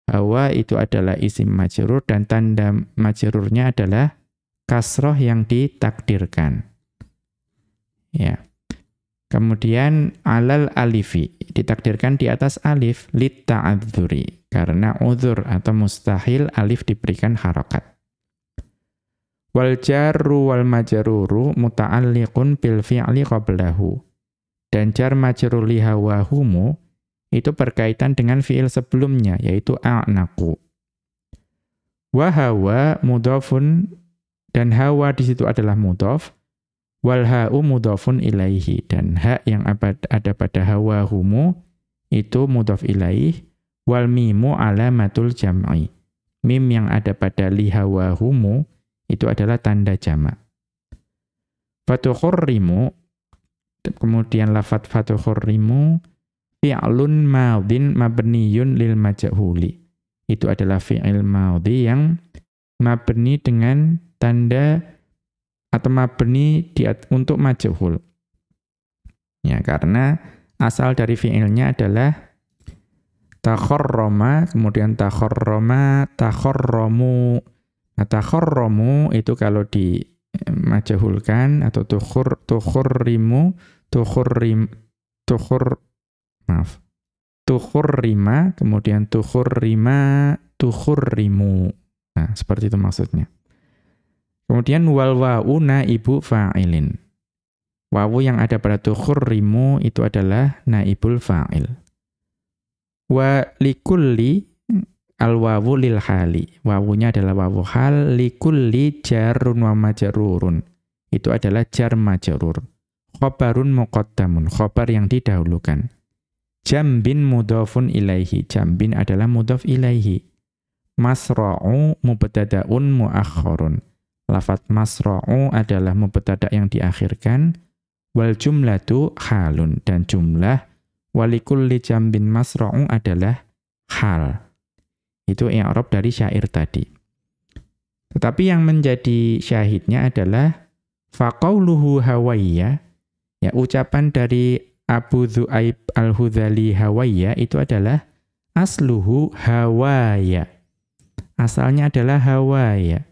S1: Hawa itu adalah isim majrur dan tanda majrurnya adalah kasroh yang ditakdirkan. Ya. Kemudian alal alifi ditakdirkan di atas alif lit ta'adzuri karena uzur atau mustahil alif diberikan harokat. Wal jarru wal majruru muta'alliqun bil fi'li qablahu. Dan jar majrur li hawahumu itu berkaitan dengan fi'il sebelumnya yaitu a'naku. Wa hawa mudhafun dan hawa di situ adalah mudhaf wal ha'u mudhafun ilaihi dan ha yang ada pada hawa humu itu mudhaf ilaih wal mimu alamatul jam'i. Mim yang ada pada li hawa humu itu adalah tanda jamak. Fatukhurrimu kemudian lafat fatukhurrimu fi'lun madin mabniyun lil majhuli. Itu adalah fi'il madhi yang mabni dengan tanda atau mabni di, untuk majhul. Ya, karena asal dari fi'ilnya adalah takharrama, kemudian takharrama, takharramu. Nah, takharramu itu kalau di majhulkan atau tukhur tukhurrimu, tukhurrim tukhur maaf. Tukhurrima, kemudian tukhurrima, tukhurrimu. Nah, seperti itu maksudnya. Kemudian wal wa'u naibu fa'ilin. Wawu yang ada pada tukhurrimu itu adalah naibul fa'il. Wa likulli al wawu lil hali. Wawunya adalah wawu hal likulli jarun wa majrurun. Itu adalah jar majrur. Khobarun muqaddamun, khobar yang didahulukan. Jambin mudhafun ilaihi. Jambin adalah mudhaf ilaihi. Masra'u mubtada'un muakhkharun. Lafat masra'u adalah mubtada yang diakhirkan. Wal jumlatu halun. Dan jumlah walikulli jambin masra'u adalah hal. Itu i'rab dari syair tadi. Tetapi yang menjadi syahidnya adalah faqauluhu hawaiya. Ya, ucapan dari Abu Dhu'aib al-Hudhali hawaiya itu adalah asluhu hawaya. Asalnya adalah hawaya.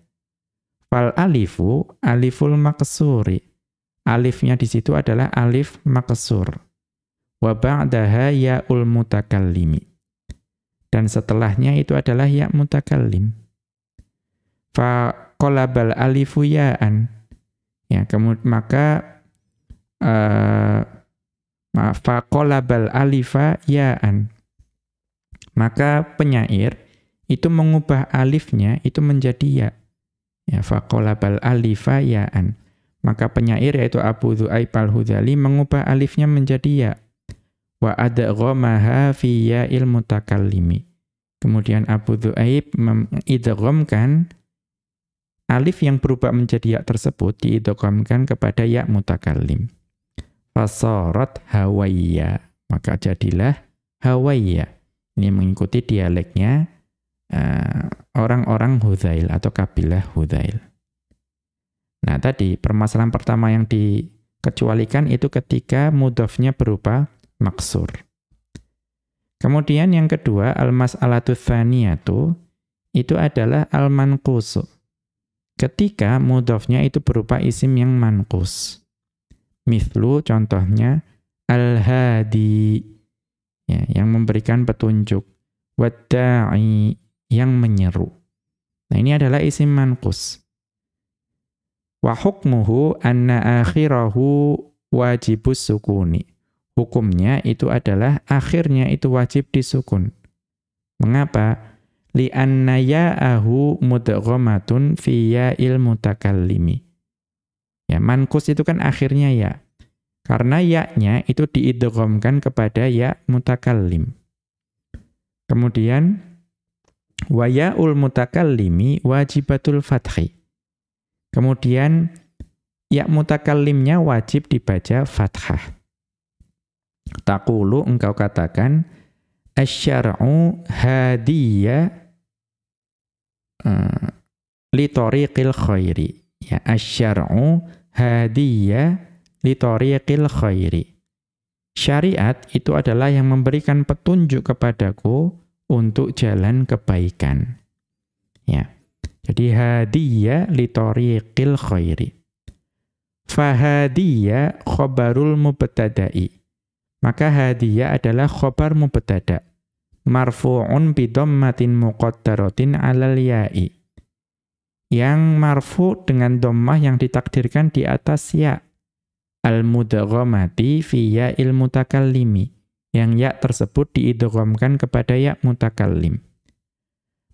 S1: Fal alifu aliful maksuri. Alifnya di situ adalah alif maksur. Wa ba'daha ya'ul mutakallimi. Dan setelahnya itu adalah ya mutakallim. Fa qalabal alifu ya'an. Ya, kemudian maka uh, alifa ya'an. Maka penyair itu mengubah alifnya itu menjadi ya. Ya, faqalabal alifa ya'an. Maka penyair yaitu Abu Dhu'aib al-Hudhali mengubah alifnya menjadi ya. Wa adghamaha fi ya'il mutakallimi. Kemudian Abu Dhu'aib mengidghamkan alif yang berubah menjadi ya tersebut diidghamkan kepada ya mutakallim. Fasarat hawaiya. Maka jadilah hawaiya. Ini mengikuti dialeknya uh, orang-orang Hudzail atau kabilah Hudzail. Nah, tadi permasalahan pertama yang dikecualikan itu ketika mudhafnya berupa maksur. Kemudian yang kedua, al-mas'alatu tsaniyatu itu adalah al-manqusu. Ketika mudhafnya itu berupa isim yang manqus. Mithlu contohnya al-hadi ya, yang memberikan petunjuk. Wadda'i yang menyeru. Nah, ini adalah isim manqus. Wa hukmuhu anna akhirahu wajibus sukuni. Hukumnya itu adalah akhirnya itu wajib disukun. Mengapa? Li'anna ya'ahu mudghamatun fi ya'il mutakallimi. Ya, mankus itu kan akhirnya ya. Karena ya-nya itu diidghamkan kepada ya mutakallim. Kemudian Wa ya'ul mutakallimi wajibatul fathi. Kemudian ya mutakallimnya wajib dibaca fathah. Takulu engkau katakan asyar'u hadiya uh, li tariqil khairi. Ya asyar'u hadiya li tariqil khairi. Syariat itu adalah yang memberikan petunjuk kepadaku untuk jalan kebaikan. Ya. Jadi hadiyah li tariqil khairi. Fahadiyah khobarul mubtada'i. Maka hadiyah adalah khobar mubtada' marfu'un bidhammatin muqaddaratin 'alal ya'i. Yang marfu dengan dhammah yang ditakdirkan di atas ya. Al-mudghamati fi ya'il mutakallimi. Yang ya tersebut diidghamkan kepada ya mutakallim.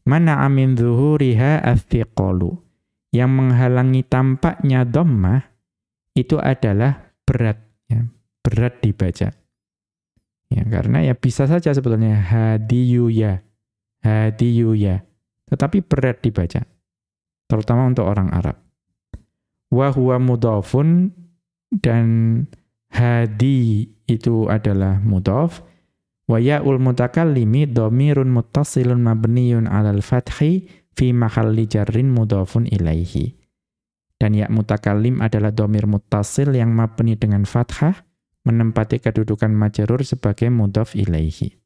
S1: Mana amin zuhuriha athiqalu. Yang menghalangi tampaknya dhammah itu adalah berat ya, berat dibaca. Ya, karena ya bisa saja sebetulnya hadiyuya, hadiyuya. Tetapi berat dibaca. Terutama untuk orang Arab. Wa huwa mudhafun dan hadi itu adalah mudhaf. Wa ya'ul mutakallimi dhamirun muttasilun mabniyun 'alal fathi fi mahalli jarrin mudhafun ilaihi. Dan ya mutakallim adalah dhamir muttasil yang mabni dengan fathah menempati kedudukan majarur sebagai mudhaf ilaihi.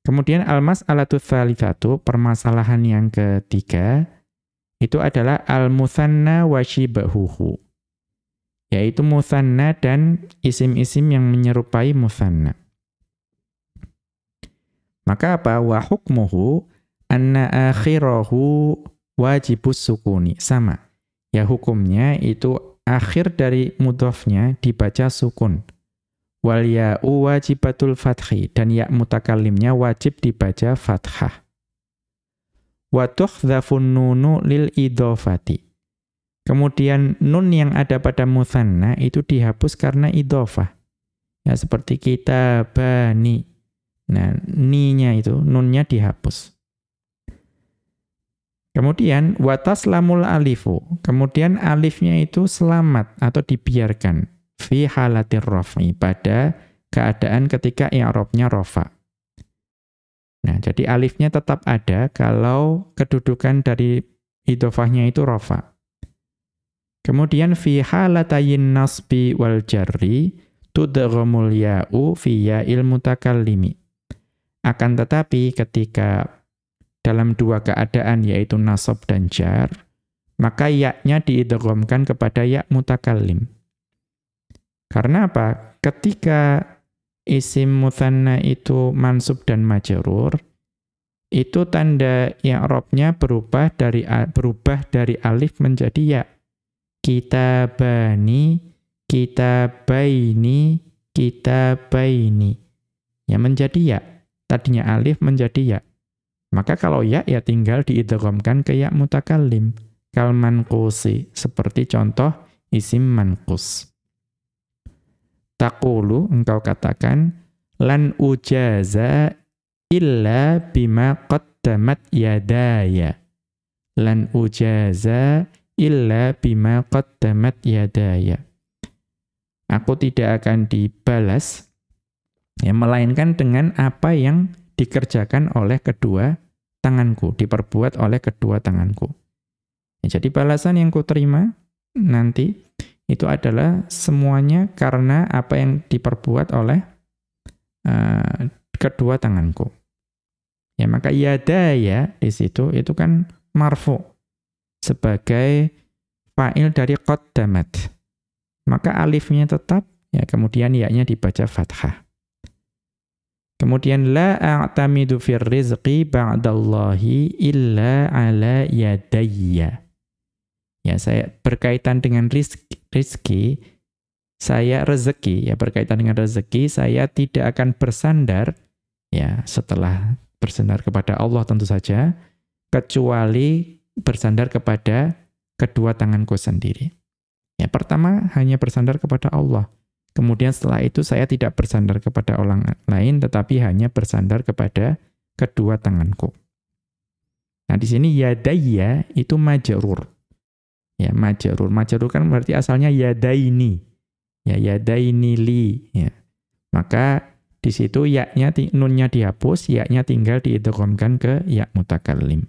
S1: Kemudian al-mas'alatu tsalitsatu, permasalahan yang ketiga itu adalah al-mutsanna wa shibahuhu. Yaitu mutsanna dan isim-isim yang menyerupai mutsanna. Maka apa? Wa hukmuhu anna akhirahu wajibus sukuni. Sama. Ya hukumnya itu akhir dari mudhofnya dibaca sukun. Wal ya'u wajibatul fathi dan ya mutakallimnya wajib dibaca fathah. Wa tukhdhafun nunu lil idhofati. Kemudian nun yang ada pada muthanna itu dihapus karena idhofah. Ya seperti kita bani. Nah, ni-nya itu nunnya dihapus. Kemudian wataslamul alifu. Kemudian alifnya itu selamat atau dibiarkan fi halatir raf'i pada keadaan ketika i'rabnya rafa. Nah, jadi alifnya tetap ada kalau kedudukan dari idhofahnya itu rafa. Kemudian fi halatayin nasbi wal jarri tudghamul ya'u fi ya'il mutakallimi. Akan tetapi ketika dalam dua keadaan yaitu nasab dan jar, maka yaknya diidghamkan kepada ya mutakallim. Karena apa? Ketika isim muthanna itu mansub dan majrur, itu tanda i'rabnya berubah dari berubah dari alif menjadi ya. Kita bani, kita baini, kita baini. Ya menjadi ya. Tadinya alif menjadi ya. Maka kalau ya, ya tinggal diidghamkan ke ya mutakallim. Kal manqusi, seperti contoh isim manqus. Taqulu, engkau katakan, lan ujaza illa bima qaddamat yadaya. Lan ujaza illa bima qaddamat yadaya. Aku tidak akan dibalas, ya, melainkan dengan apa yang dikerjakan oleh kedua tanganku, diperbuat oleh kedua tanganku. Ya, jadi balasan yang kuterima nanti itu adalah semuanya karena apa yang diperbuat oleh uh, kedua tanganku. Ya maka yada ya di situ itu kan marfu sebagai fa'il dari qaddamat. Maka alifnya tetap ya kemudian ya-nya dibaca fathah. Kemudian la a'tamidu fir rizqi ba'dallahi illa ala yadayya. Ya, saya berkaitan dengan rizki, rizki saya rezeki ya berkaitan dengan rezeki saya tidak akan bersandar ya setelah bersandar kepada Allah tentu saja kecuali bersandar kepada kedua tanganku sendiri. Ya, pertama hanya bersandar kepada Allah. Kemudian setelah itu saya tidak bersandar kepada orang lain, tetapi hanya bersandar kepada kedua tanganku. Nah di sini yadaya itu majerur. Ya, majerur. Majerur kan berarti asalnya yadaini. Ya, yadaini li. Ya. Maka di situ yaknya nunnya dihapus, yaknya tinggal diidghamkan ke ya mutakallim.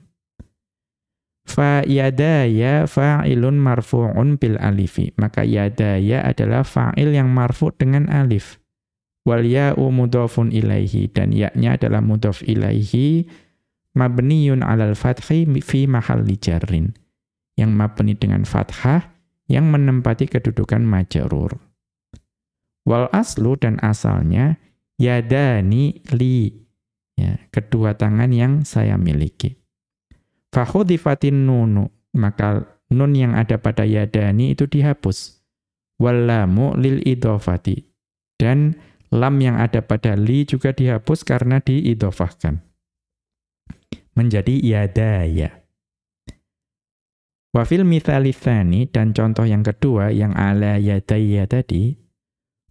S1: Fa yadaya fa'ilun marfu'un bil alifi. Maka yadaya adalah fa'il yang marfu' dengan alif. Wal ya'u mudhafun ilaihi. Dan yaknya adalah mudhaf ilaihi mabniyun alal fathi fi mahalli jarrin. Yang mabni dengan fathah yang menempati kedudukan majrur. Wal aslu dan asalnya yadani li. Ya, kedua tangan yang saya miliki. Fahudifatin nunu, maka nun yang ada pada yadani itu dihapus. Wallamu lil idofati. Dan lam yang ada pada li juga dihapus karena diidofahkan. Menjadi yadaya. Wafil mithalithani dan contoh yang kedua yang ala yadaya tadi,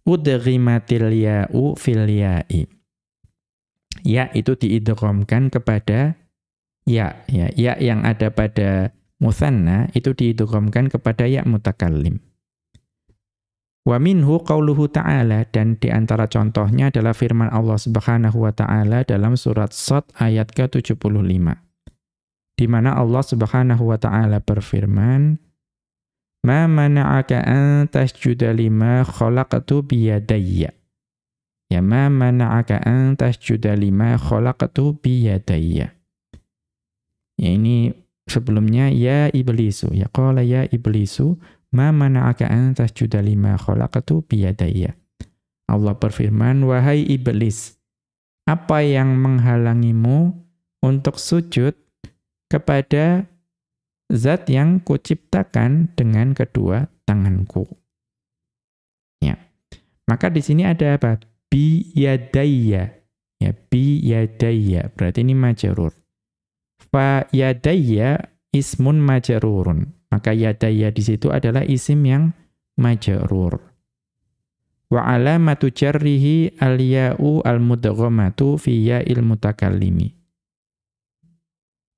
S1: udghimatil ya'u fil ya'i. Ya itu diidghamkan kepada ya, ya, ya yang ada pada musanna itu diidghamkan kepada ya mutakallim. Wa minhu qauluhu ta'ala dan di antara contohnya adalah firman Allah Subhanahu wa taala dalam surat Sad ayat ke-75. Di mana Allah Subhanahu wa taala berfirman, "Ma mana'aka an tasjuda lima khalaqtu biyadayya?" Ya ma mana'aka an tasjuda lima khalaqtu biyadayya. Ya ini sebelumnya ya iblisu. Ya qala ya iblisu ma mana'aka an tasjuda lima khalaqtu biyadayya. Allah berfirman, wahai iblis, apa yang menghalangimu untuk sujud kepada zat yang kuciptakan dengan kedua tanganku. Ya. Maka di sini ada apa? Bi yadayya. Ya, bi yadayya. Berarti ini majrur. Fa yadayya ismun majrurun. Maka yadayya di situ adalah isim yang majrur. Wa alamatu jarrihi al-ya'u al-mudghamatu fi ya'il mutakallimi.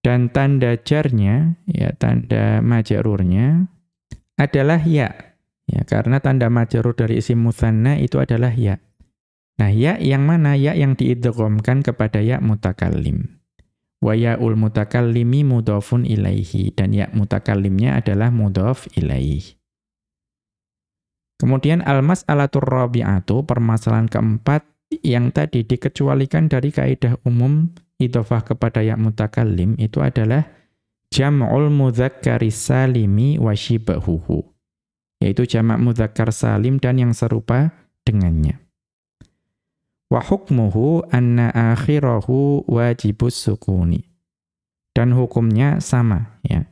S1: Dan tanda jarnya, ya tanda majrurnya adalah ya. Ya, karena tanda majrur dari isim mutsanna itu adalah ya. Nah, ya yang mana? Ya yang diidghamkan kepada ya mutakallim. Wa ya'ul mutakallimi mudhafun ilaihi dan ya mutakallimnya adalah mudhaf ilaihi. Kemudian al-mas'alatur rabi'atu permasalahan keempat yang tadi dikecualikan dari kaidah umum idhofah kepada ya mutakallim itu adalah jam'ul mudzakkari salimi wa shibahuhu yaitu jamak mudzakkar salim dan yang serupa dengannya. Wa hukmuhu anna akhirahu wajibus sukuni. Dan hukumnya sama ya.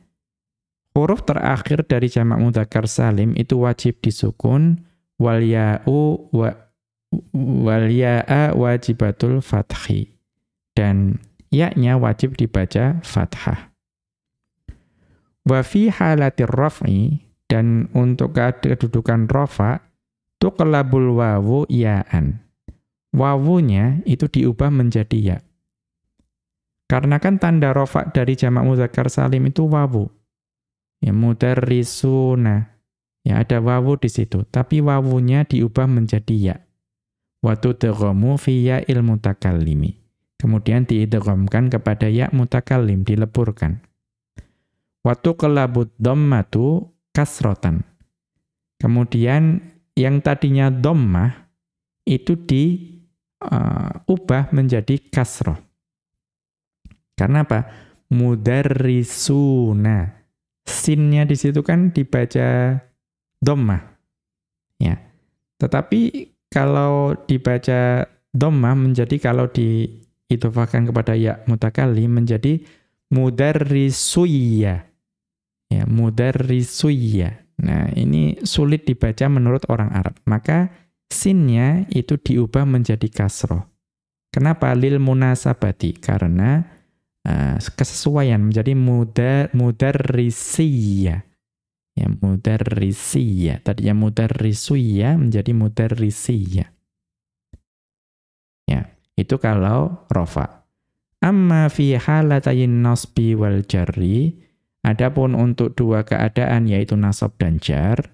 S1: Huruf terakhir dari jamak mudzakkar salim itu wajib disukun wal ya'u wa wal ya'a wajibatul fathi. Dan ya-nya wajib dibaca fathah. Wa fi halatir raf'i dan untuk kedudukan rafa tuqlabul wawu ya'an wawunya itu diubah menjadi ya. Karena kan tanda rofa dari jamak muzakkar salim itu wawu. Ya mudarrisuna. Ya ada wawu di situ, tapi wawunya diubah menjadi ya. Wa tudghamu fi ya'il mutakallimi. Kemudian diidghamkan kepada ya mutakallim, dileburkan. Wa tuqlabud dhammatu kasrotan. Kemudian yang tadinya dhammah itu di uh, ubah menjadi kasroh. Karena apa? Mudarrisuna. Sinnya di situ kan dibaca dhammah. Ya. Tetapi kalau dibaca dhammah menjadi kalau diidhofahkan kepada ya mutakali menjadi mudarrisuyya. Ya, mudarrisuyya. Nah, ini sulit dibaca menurut orang Arab. Maka sinnya itu diubah menjadi kasroh. Kenapa? Lil munasabati. Karena uh, kesesuaian menjadi mudar, mudarrisiyya. Ya, mudarrisiyya. Tadinya mudarrisuyya menjadi mudarrisiyya. Ya, itu kalau rofa. Amma fi halatayin nasbi wal jarri, adapun untuk dua keadaan yaitu nasab dan jar,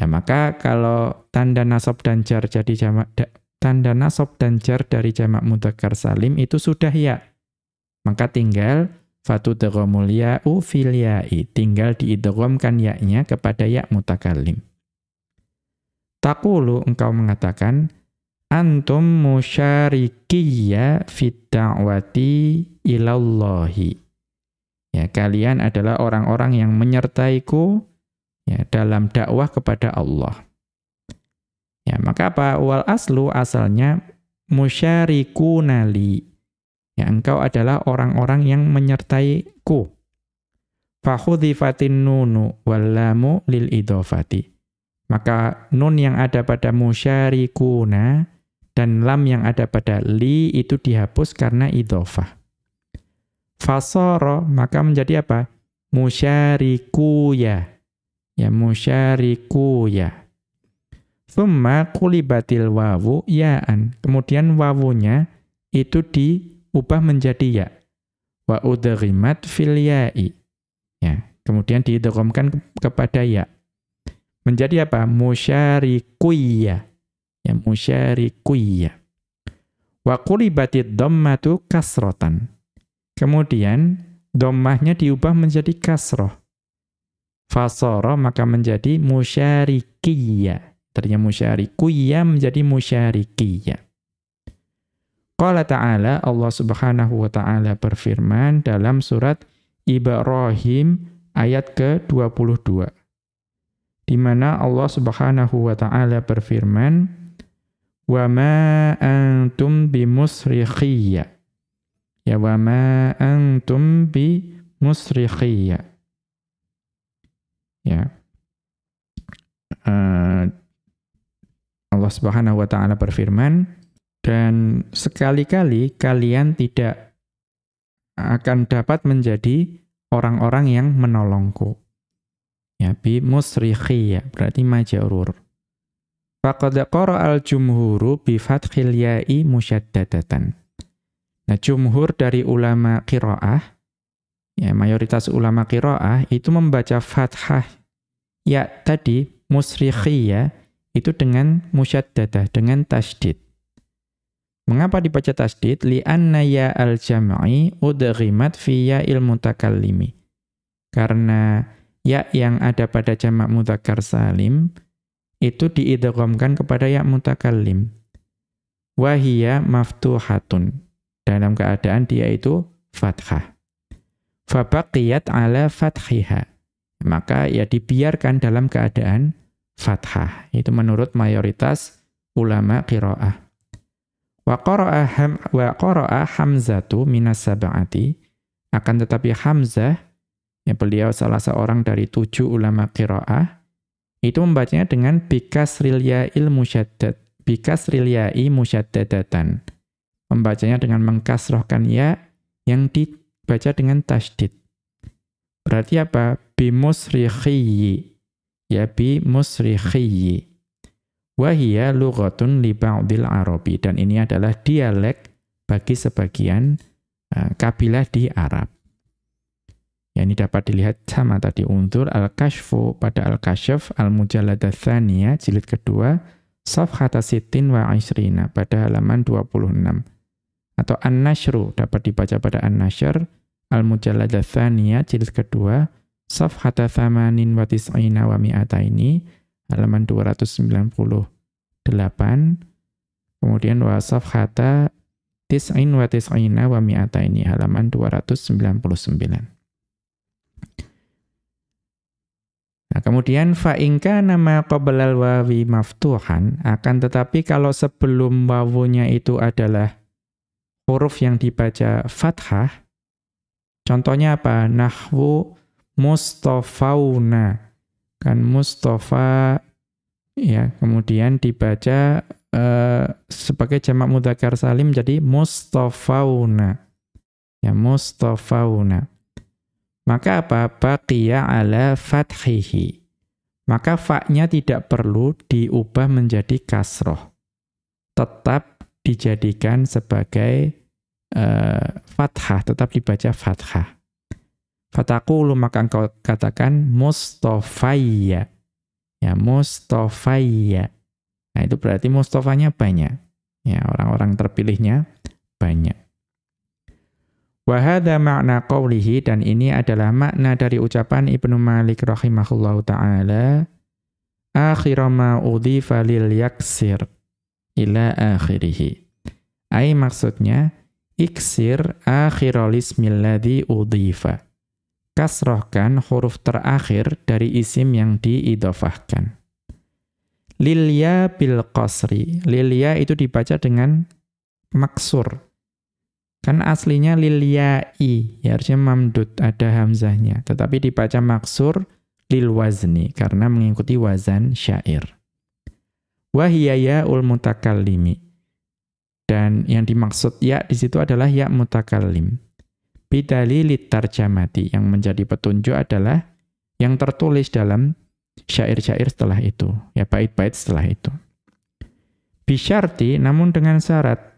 S1: Ya maka kalau tanda nasab dan jar jadi jamak tanda nasab dan jar dari jamak mudzakkar salim itu sudah ya. Maka tinggal fatudghamul ya'u fil ya'i. Tinggal diidghamkan ya-nya kepada ya mutakallim. Takulu engkau mengatakan antum musyarikiyya fit da'wati ilallahi. Ya, kalian adalah orang-orang yang menyertaiku ya dalam dakwah kepada Allah. Ya, maka apa? Wal aslu asalnya musyarikunali. Ya, engkau adalah orang-orang yang menyertaiku. Fakhudhifatin nunu wal lamu lil idhofati. Maka nun yang ada pada musyarikuna dan lam yang ada pada li itu dihapus karena idhofah. Fasoro maka menjadi apa? Musyarikuya. Ya musyarikuya. Thumma kulibatil wawu ya'an. Kemudian wawunya itu diubah menjadi ya. Wa udhrimat fil ya'i. Ya, kemudian diidghamkan kepada ya menjadi apa? Musyarikuyya. Ya, musyarikuyya. Wa qulibatid dhammatu kasrotan. Kemudian dhammahnya diubah menjadi kasroh. Fasara maka menjadi musyarikiyya. Tadinya musyarikuyya menjadi musyarikiyya. Qala ta'ala Allah Subhanahu wa taala berfirman dalam surat Ibrahim ayat ke-22 di mana Allah Subhanahu wa taala berfirman wa ma antum bimusrikhiyya ya wa ma antum bimusrikhiyya ya. Uh, Allah Subhanahu wa taala berfirman dan sekali-kali kalian tidak akan dapat menjadi orang-orang yang menolongku. Ya, bi musrikhi berarti majrur. Faqad qara al-jumhuru bi fathil ya'i musyaddadatan. Nah, jumhur dari ulama qiraah ya mayoritas ulama qiraah itu membaca fathah ya tadi musrikhiyah itu dengan musyaddadah dengan tasdid. Mengapa dibaca tasdid? Li'anna ya al-jam'i udghimat fi ya'il mutakallimi. Karena ya yang ada pada jamak mudzakkar salim itu diidghamkan kepada ya mutakallim. Wahia maftuhatun. Dalam keadaan dia itu fathah. Fabaqiyat ala fathiha. Maka ya dibiarkan dalam keadaan fathah. Itu menurut mayoritas ulama qiraah. Wa qara'a ham, wa qara'a hamzatu minas sab'ati. Akan tetapi Hamzah ya beliau salah seorang dari tujuh ulama qiraah, itu membacanya dengan bikas il musyaddad, bikas ya'i musyaddadatan. Membacanya dengan mengkasrohkan ya yang dibaca dengan tasdid. Berarti apa? Bimusrikhiyi. Ya bimusrikhiyi. Wahia lughatun li ba'dil Arabi. Dan ini adalah dialek bagi sebagian uh, kabilah di Arab. Ya, ini dapat dilihat sama tadi untur al-kashfu pada al-kashf al-mujalladah thaniyah jilid kedua safhata sitin wa isrina pada halaman 26. Atau an-nashru dapat dibaca pada an-nashr al-mujalladah thaniyah jilid kedua safhata thamanin wa tis'ina wa mi'ataini halaman 298. Kemudian wa safhata tis'in wa tis'ina wa mi'ataini halaman 299. Nah, kemudian fa'inka nama qoblal wawi maftuhan, akan tetapi kalau sebelum wawunya itu adalah huruf yang dibaca fathah, contohnya apa? Nahwu mustafauna. Kan mustafa, ya, kemudian dibaca uh, sebagai jamak mudhakar salim jadi mustafauna. Ya, mustafauna. Maka apa? Baqiya ala fathihi. Maka fa-nya tidak perlu diubah menjadi kasroh. Tetap dijadikan sebagai uh, fathah, tetap dibaca fathah. Fatakulu maka engkau katakan mustofaya. Ya, mustofaya. Nah, itu berarti mustofanya banyak. Ya, orang-orang terpilihnya banyak. Wahada makna qawlihi dan ini adalah makna dari ucapan Ibnu Malik rahimahullahu taala akhira ma udhifa lil yaksir ila akhirih. Ai maksudnya iksir akhirul ismil ladzi udhifa. Kasrohkan huruf terakhir dari isim yang diidofahkan. Lilya bil qasri. Lilya itu dibaca dengan maksur Kan aslinya lilyai, ya harusnya mamdud, ada hamzahnya. Tetapi dibaca maksur lil wazni, karena mengikuti wazan syair. Wahiyaya ul mutakallimi. Dan yang dimaksud ya di situ adalah ya mutakallim. Bidali litarjamati, yang menjadi petunjuk adalah yang tertulis dalam syair-syair setelah itu. Ya bait-bait setelah itu. Bisyarti, namun dengan syarat,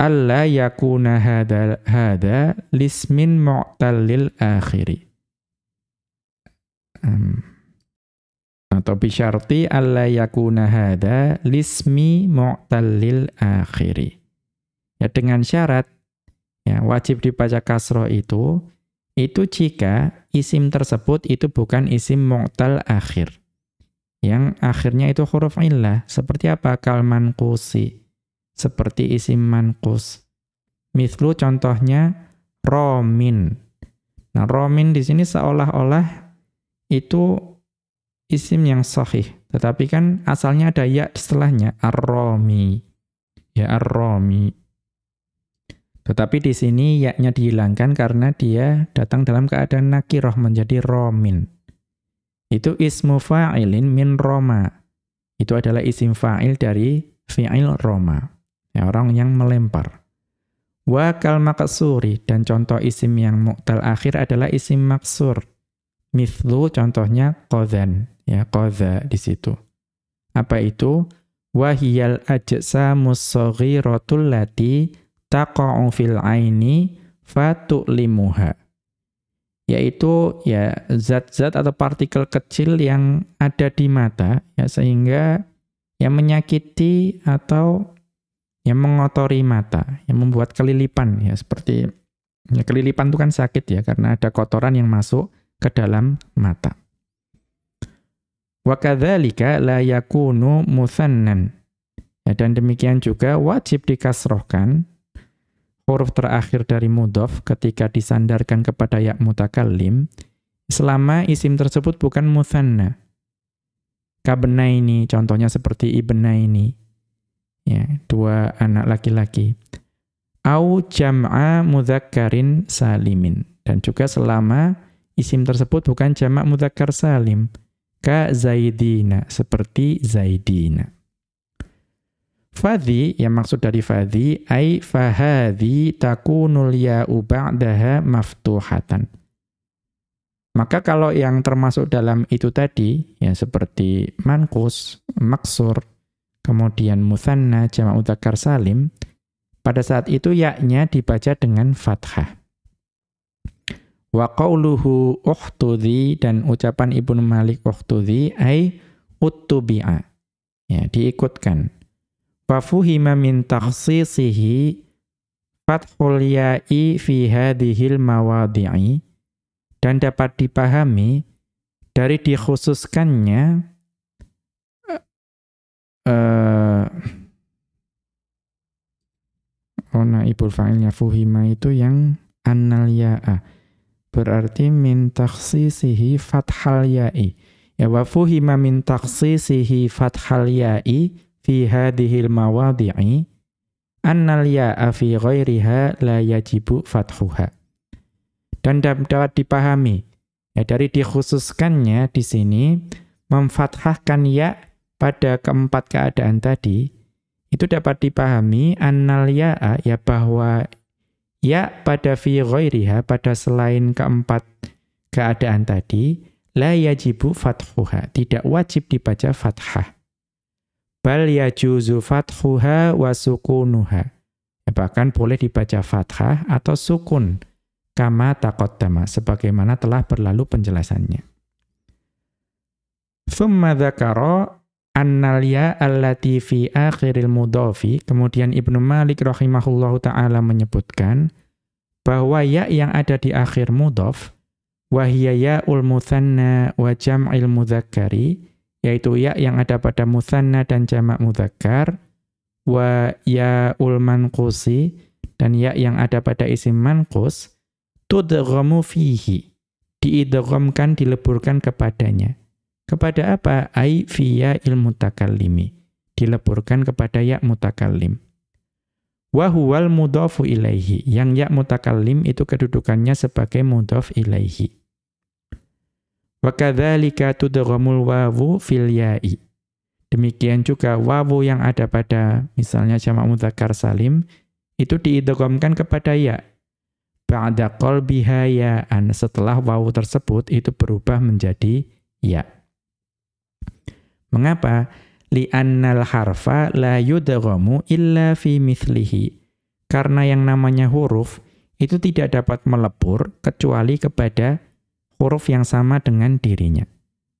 S1: alla yakuna hada hada lismin mu'tallil akhiri. Um, atau bisyarti alla yakuna hada lismi mu'tallil akhiri. Ya dengan syarat ya wajib dibaca kasroh itu itu jika isim tersebut itu bukan isim mu'tal akhir. Yang akhirnya itu huruf illah. Seperti apa? Kalman kusi seperti isim manqus. Mithlu contohnya romin. Nah, romin di sini seolah-olah itu isim yang sahih. Tetapi kan asalnya ada ya setelahnya, ar-romi. Ya, ar-romi. Tetapi di sini ya-nya dihilangkan karena dia datang dalam keadaan nakiroh menjadi romin. Itu ismu fa'ilin min roma. Itu adalah isim fa'il dari fi'il roma. Ya, orang yang melempar. Wa kal maksuri dan contoh isim yang mu'tal akhir adalah isim maksur. Mithlu contohnya qadhan, ya qadha di situ. Apa itu? Wahiyal ajsamus saghiratul lati taqa'u fil aini fatu'limuha. Yaitu ya zat-zat atau partikel kecil yang ada di mata ya sehingga yang menyakiti atau yang mengotori mata, yang membuat kelilipan ya seperti ya kelilipan itu kan sakit ya karena ada kotoran yang masuk ke dalam mata. Wa kadzalika la yakunu muthannan. Ya, dan demikian juga wajib dikasrohkan huruf terakhir dari mudhof ketika disandarkan kepada ya mutakallim selama isim tersebut bukan muthanna. Kabnaini contohnya seperti ibnaini ya, dua anak laki-laki. Au jam'a mudzakkarin salimin. Dan juga selama isim tersebut bukan jamak mudzakkar salim. Ka zaidina, seperti zaidina. Fadhi, yang maksud dari fadhi, ay fahadhi takunul ya'u ba'daha maftuhatan. Maka kalau yang termasuk dalam itu tadi, ya seperti mankus, maksur, kemudian musanna jamak mudzakkar salim, pada saat itu yaknya dibaca dengan fathah. Wa qawluhu uhtudhi dan ucapan Ibnu Malik uhtudhi ay uttubi'a. Ya, diikutkan. Fa fuhima min takhsisihi fathul ya'i fi hadhil mawadhi'i dan dapat dipahami dari dikhususkannya uh, oh naibul fa'ilnya fuhima itu yang annal ya'a. Berarti min takhsisihi fathal ya'i. Ya wa fuhima min takhsisihi fathal ya'i fi hadhil mawadhi'i annal ya'a fi ghairiha la yajibu fathuha. Dan dapat dipahami ya dari dikhususkannya di sini memfathahkan ya pada keempat keadaan tadi, itu dapat dipahami annal ya'a ya bahwa ya pada fi ghairiha pada selain keempat keadaan tadi la yajibu fathuha tidak wajib dibaca fathah. Bal yajuzu fathuha wa sukunuha. Ya, bahkan boleh dibaca fathah atau sukun kama taqaddama sebagaimana telah berlalu penjelasannya. Thumma dzakara annal ya allati fi akhiril mudhafi. Kemudian Ibnu Malik rahimahullahu taala menyebutkan bahwa ya yang ada di akhir mudhaf wa hiya ya'ul mutsanna wa jam'il mudzakkari yaitu ya yang ada pada mutsanna dan jamak mudzakkar wa ya'ul manqusi dan ya yang ada pada isim manqus tudghamu fihi diidghamkan dileburkan kepadanya kepada apa? Ai fiya ilmu takallimi. Dileburkan kepada ya mutakallim. Wa huwal mudhafu ilaihi. Yang ya mutakallim itu kedudukannya sebagai mudhaf ilaihi. Wa kadzalika tudghamul wawu fil ya'i. Demikian juga wawu yang ada pada misalnya jamak mudzakkar salim itu diidghamkan kepada ya. Ba'da qalbiha ya'an. Setelah wawu tersebut itu berubah menjadi ya. Mengapa? Li'annal harfa la yudghamu illa fi mithlihi. Karena yang namanya huruf itu tidak dapat melebur kecuali kepada huruf yang sama dengan dirinya.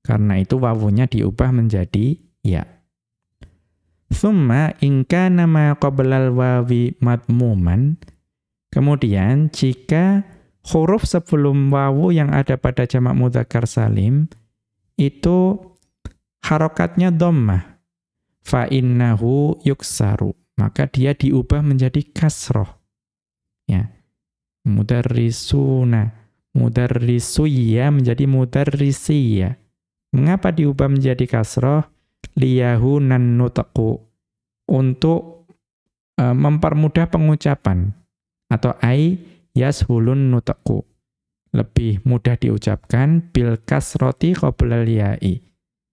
S1: Karena itu wawunya diubah menjadi ya. Thumma in kana ma qablal wawi madmuman Kemudian jika huruf sebelum wawu yang ada pada jamak mudzakkar salim itu harokatnya dhammah fa innahu yuksaru. Maka dia diubah menjadi kasroh. Ya. Mudarrisuna. Mudarrisuyya menjadi mudarrisiyya mengapa diubah menjadi kasroh? Liyahunan nutaqu untuk e, mempermudah pengucapan. Atau ai yashulun nutaqu lebih mudah diucapkan bil kasroti qabla ya'i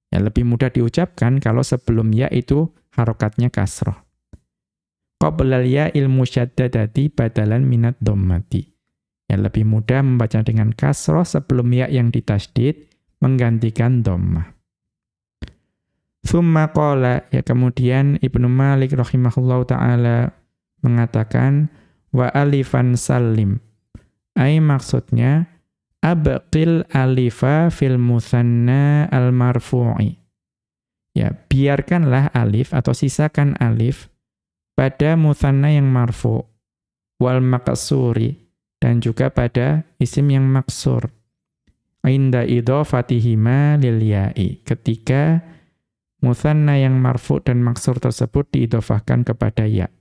S1: Ya, lebih mudah diucapkan kalau sebelum ya itu harokatnya kasroh. Qoblal ya ilmu syaddadati badalan minat dommati. Ya, lebih mudah membaca dengan kasroh sebelum ya yang ditasdid menggantikan dommah. Thumma qala, ya kemudian Ibnu Malik rahimahullahu ta'ala mengatakan, wa alifan salim. Ay maksudnya, abqil alifa fil musanna al marfu'i. Ya, biarkanlah alif atau sisakan alif pada musanna yang marfu wal maqsuri dan juga pada isim yang maksur. Inda idhafatihima lil ya'i. Ketika musanna yang marfu dan maksur tersebut diidhofahkan kepada ya.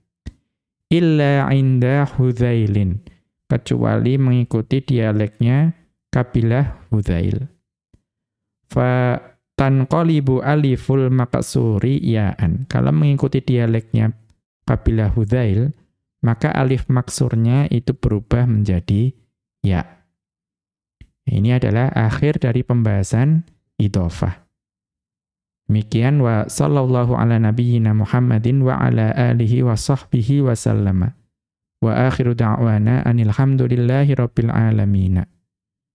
S1: Illa inda hudzailin. Kecuali mengikuti dialeknya kabilah Hudzail. Fa tanqalibu aliful maqsuri ya'an. Kalau mengikuti dialeknya kabilah Hudzail, maka alif maksurnya itu berubah menjadi ya. Ini adalah akhir dari pembahasan idhofah. Demikian wa sallallahu ala nabiyyina Muhammadin wa ala alihi wa sahbihi wa sallama. Wa akhiru da'wana anil hamdulillahi rabbil alamin.